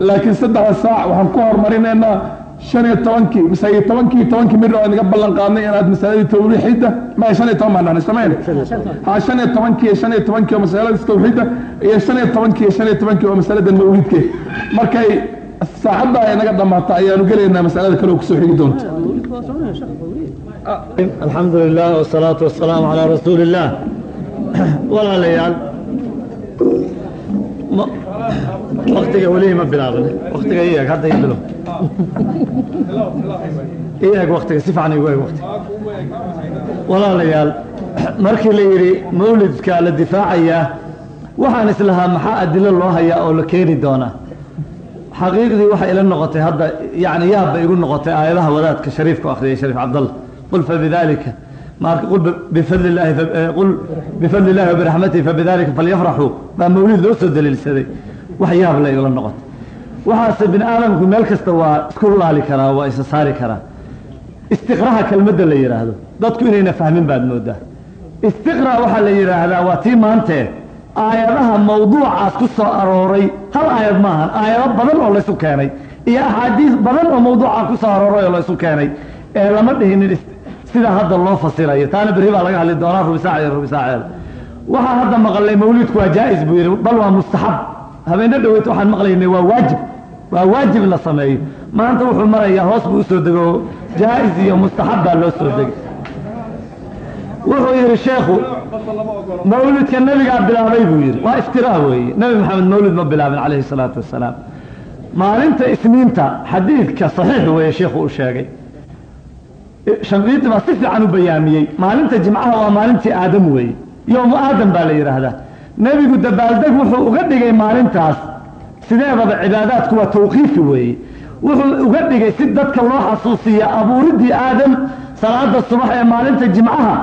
laakiin saddexda saac waxaan ku hormarinaynaa shan iyo tobankii mise tobankii tobankii midho aan iga ballan qaadnay inaad masaaladii tawriixidda ma shan iyo toban baan dhahnay samayn ha shan iyo tobankii iyo shan iyo tobankii oo masalada tawxiidda iyo shan iyo tobankii iyo shan iyo tobankii oo masalada mawliidke markay saacadda ay naga dhamaata ayaanu gelaynaa masalada kale oo ku soo xigi doonta alxamdu lilah wasalaatu wasalaamu calaa rasuuli illaah walaalayaal waktiga weli ma bilaabin waktiga eeg hadda bilo eeg waktiga si fiican igu eeg waktiga walaalayaal markii la yidhi mawlidka la difaacayaa waxaan islahaa maxaa adilo loo hayaa oo la keeni doonaa xaqiiqdii waxay ila noqotay hadda yani yaab igu noqotay aayadaha wadaadka shariifka akhriyay shariif cabdalla qul fabidaalika qul bifadli illaahi wabiraxmatihi fabidaalika falyafraxuu baa mawlid loo soo daliilsaday wax yaab la igula noqotay. Waxaase bini aadamku meel kasta waa isku laali karaa waa isa saari karaa. Istiqraha kelmadda la yidhaahdo dadku inayna fahmin baad moodaa. Istiqra waxaa la yidhaahdaa waa tii maantee aayadaha mawduucaas ku soo arooray hal aayad maahan aayado badan oo laysu keenay iyo axaadiis badan oo mawduucaa ku soo arooray oo laysu keenay ee lama dhihinin sida hadda loo fasirayo taana berri baa laga hadli doonaa rubisaac iyo rubisaaceeda waxaa hadda maqalnay mawlidku waa jaa'is buu yidhi bal waa mustaxab habeeno dhoweyt waxaan maqlaynay waa waajib. Waa waajib la sameeyo maanta wuxuu marayaa hoos buu u soo dego jaa'is iyo mustaxab baa loo soo degay. Wuxuu yidhi sheekhu mawlidka nebigaa bilaabay buu yidhi. Waa iftiraa weeye. Nebi maxamed mawlid ma bilaabin calayhi salaatu wasalaam. Maalinta isniinta xadiidka saxiix weeye sheikhu u sheegay. Shanqiiti baa si fiican u bayaamiyey. Maalinta jimcaha waa maalintii aadam weeye. Yowmu aadam baa la yidhaahdaa nebigu dabaaldeg wuxuu uga dhigay maalintaas. Sideedaba cibaadaadku waa tawqiifi weeye? Wuxuu uga dhigay si dadka loo xasuusiya abuuriddii aadam salaada subax ee maalinta jimcaha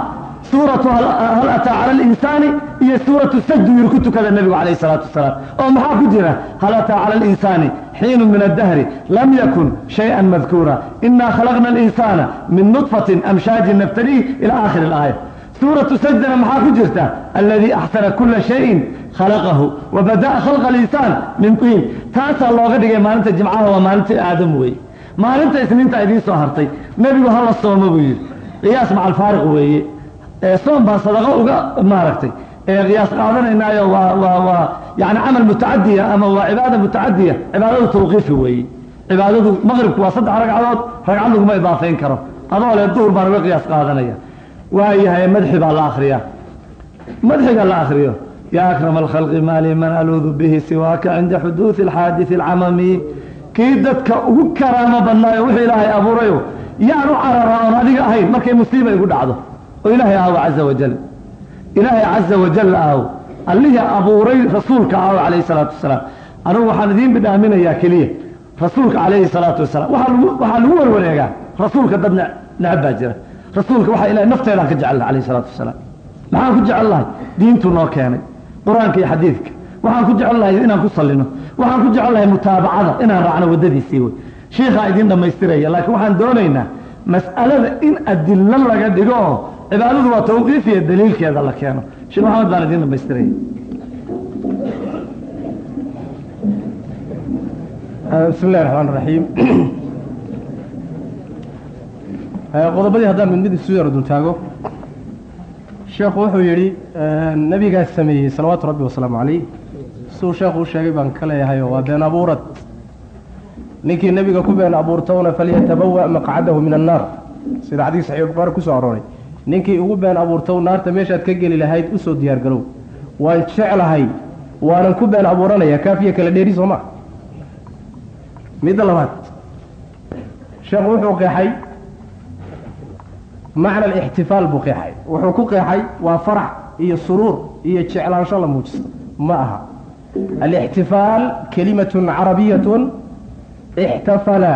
suuratu hal ataa cala alinsaani iyo suuratu sajdu ku tukada nebigu calayhi salaatu wasalaam. Oo maxaa ku jira? Hal ataa cala alinsaani xiinu min addahri lam yakun shay-an madkuura. Inaa khalaqna alinsaana min nudfatin amshaajin nabtaliih ila aakhiri alaaya suuratu sajdana maxaa ku jirta alladii axsana kula shayin khalaqahu wa bada'a khalqa alinsaan min tiin taasaa looga dhigay maalinta jimcaha waa maalintii aadam weeye maalinta isniinta idiin soo hartay nebigu hala soomo buu yidhi qiyaas maca alfaariq weeye ee soom baan sadaqo uga maaragtay qiyaas qaadanaynaayo waa waa waa yani camal mutacadiya ama waa cibaada mutacadiya cibaadadu tawqiifi weeye cibaadadu maqribku waa saddex ragcadood ragcad laguma idaafayn karo adoo le duhur baan uga qiyaas qaadanaya waayahay madxi baa la akriyaa madxiga la akriyo yaa akrama alkhalqi maali man aluudu bihi siwaaka cinda xuduudi alxaadisi alcamami. Kii dadka ugu karaamo badnaayo wuxuu ilaahay abuurayo. Yaan u carara oon adiga ahayn markay musiiba igu dhacdo. Oo ilaahay ahw caza wajal ilaahay caza wajal ahw allihii abuuray rasuulka ahw calayhi salaatu wasalaam anugu waxaan idiin bidhaaminayaa keliya. Rasuulka calayhi salaatu wasalaam waxaa lagu warwareegaa. Rasuulka dad ne necab baa jira rasuulka waxaa ilahay nafteedaan ka jecel lahay salaatu wasalaam. Maxaan ku jecel diintuu noo keenay qur'aanka iyo xadiidka. Waxaan ku jecel inaan ku sallino. Waxaan ku jecel mutaabacada inaan raacno waddadiisii wey shiikhaa idiin dhammaystiraya laakiin waxaan doonaynaa mas'alada in adillo laga dhigo oo cibaadadu waa tawqiif iyo daliilkeeda la keeno. Sheekh maxamed baan idiin dhammaystiraya. Bismi illahi raxmaan raxiim qodobadii haddaan mid mid isu yaro dultaago. Sheekhu wuxuu yidhi nebigaas sameeyey salawaatu rabbi wasalaamu calayh. Siduu sheekhu u sheegay baan ka leeyahayoo waa been abuurad. Ninkii nebiga ku been abuurtowna falyatabawa maqcadahu min annaar. Sida xadiis saxiix buqaari ku soo arooray. Ninkii ugu been abuurtow naarta meeshaad ka geli lahayd u soo diyaar garow. Waan jeclahay waanan ku been abuuranaya. Kaafiya kala dheeri soo maa midda labaad. Sheekhu wuxuu qeexay macna alixtifaal buu qeexay. Wuxuu ku qeexay waa farax iyo suruur iyo jeclaansho la muujisto ma aha. Alixtifaal kelimatun carabiyatun ixtafala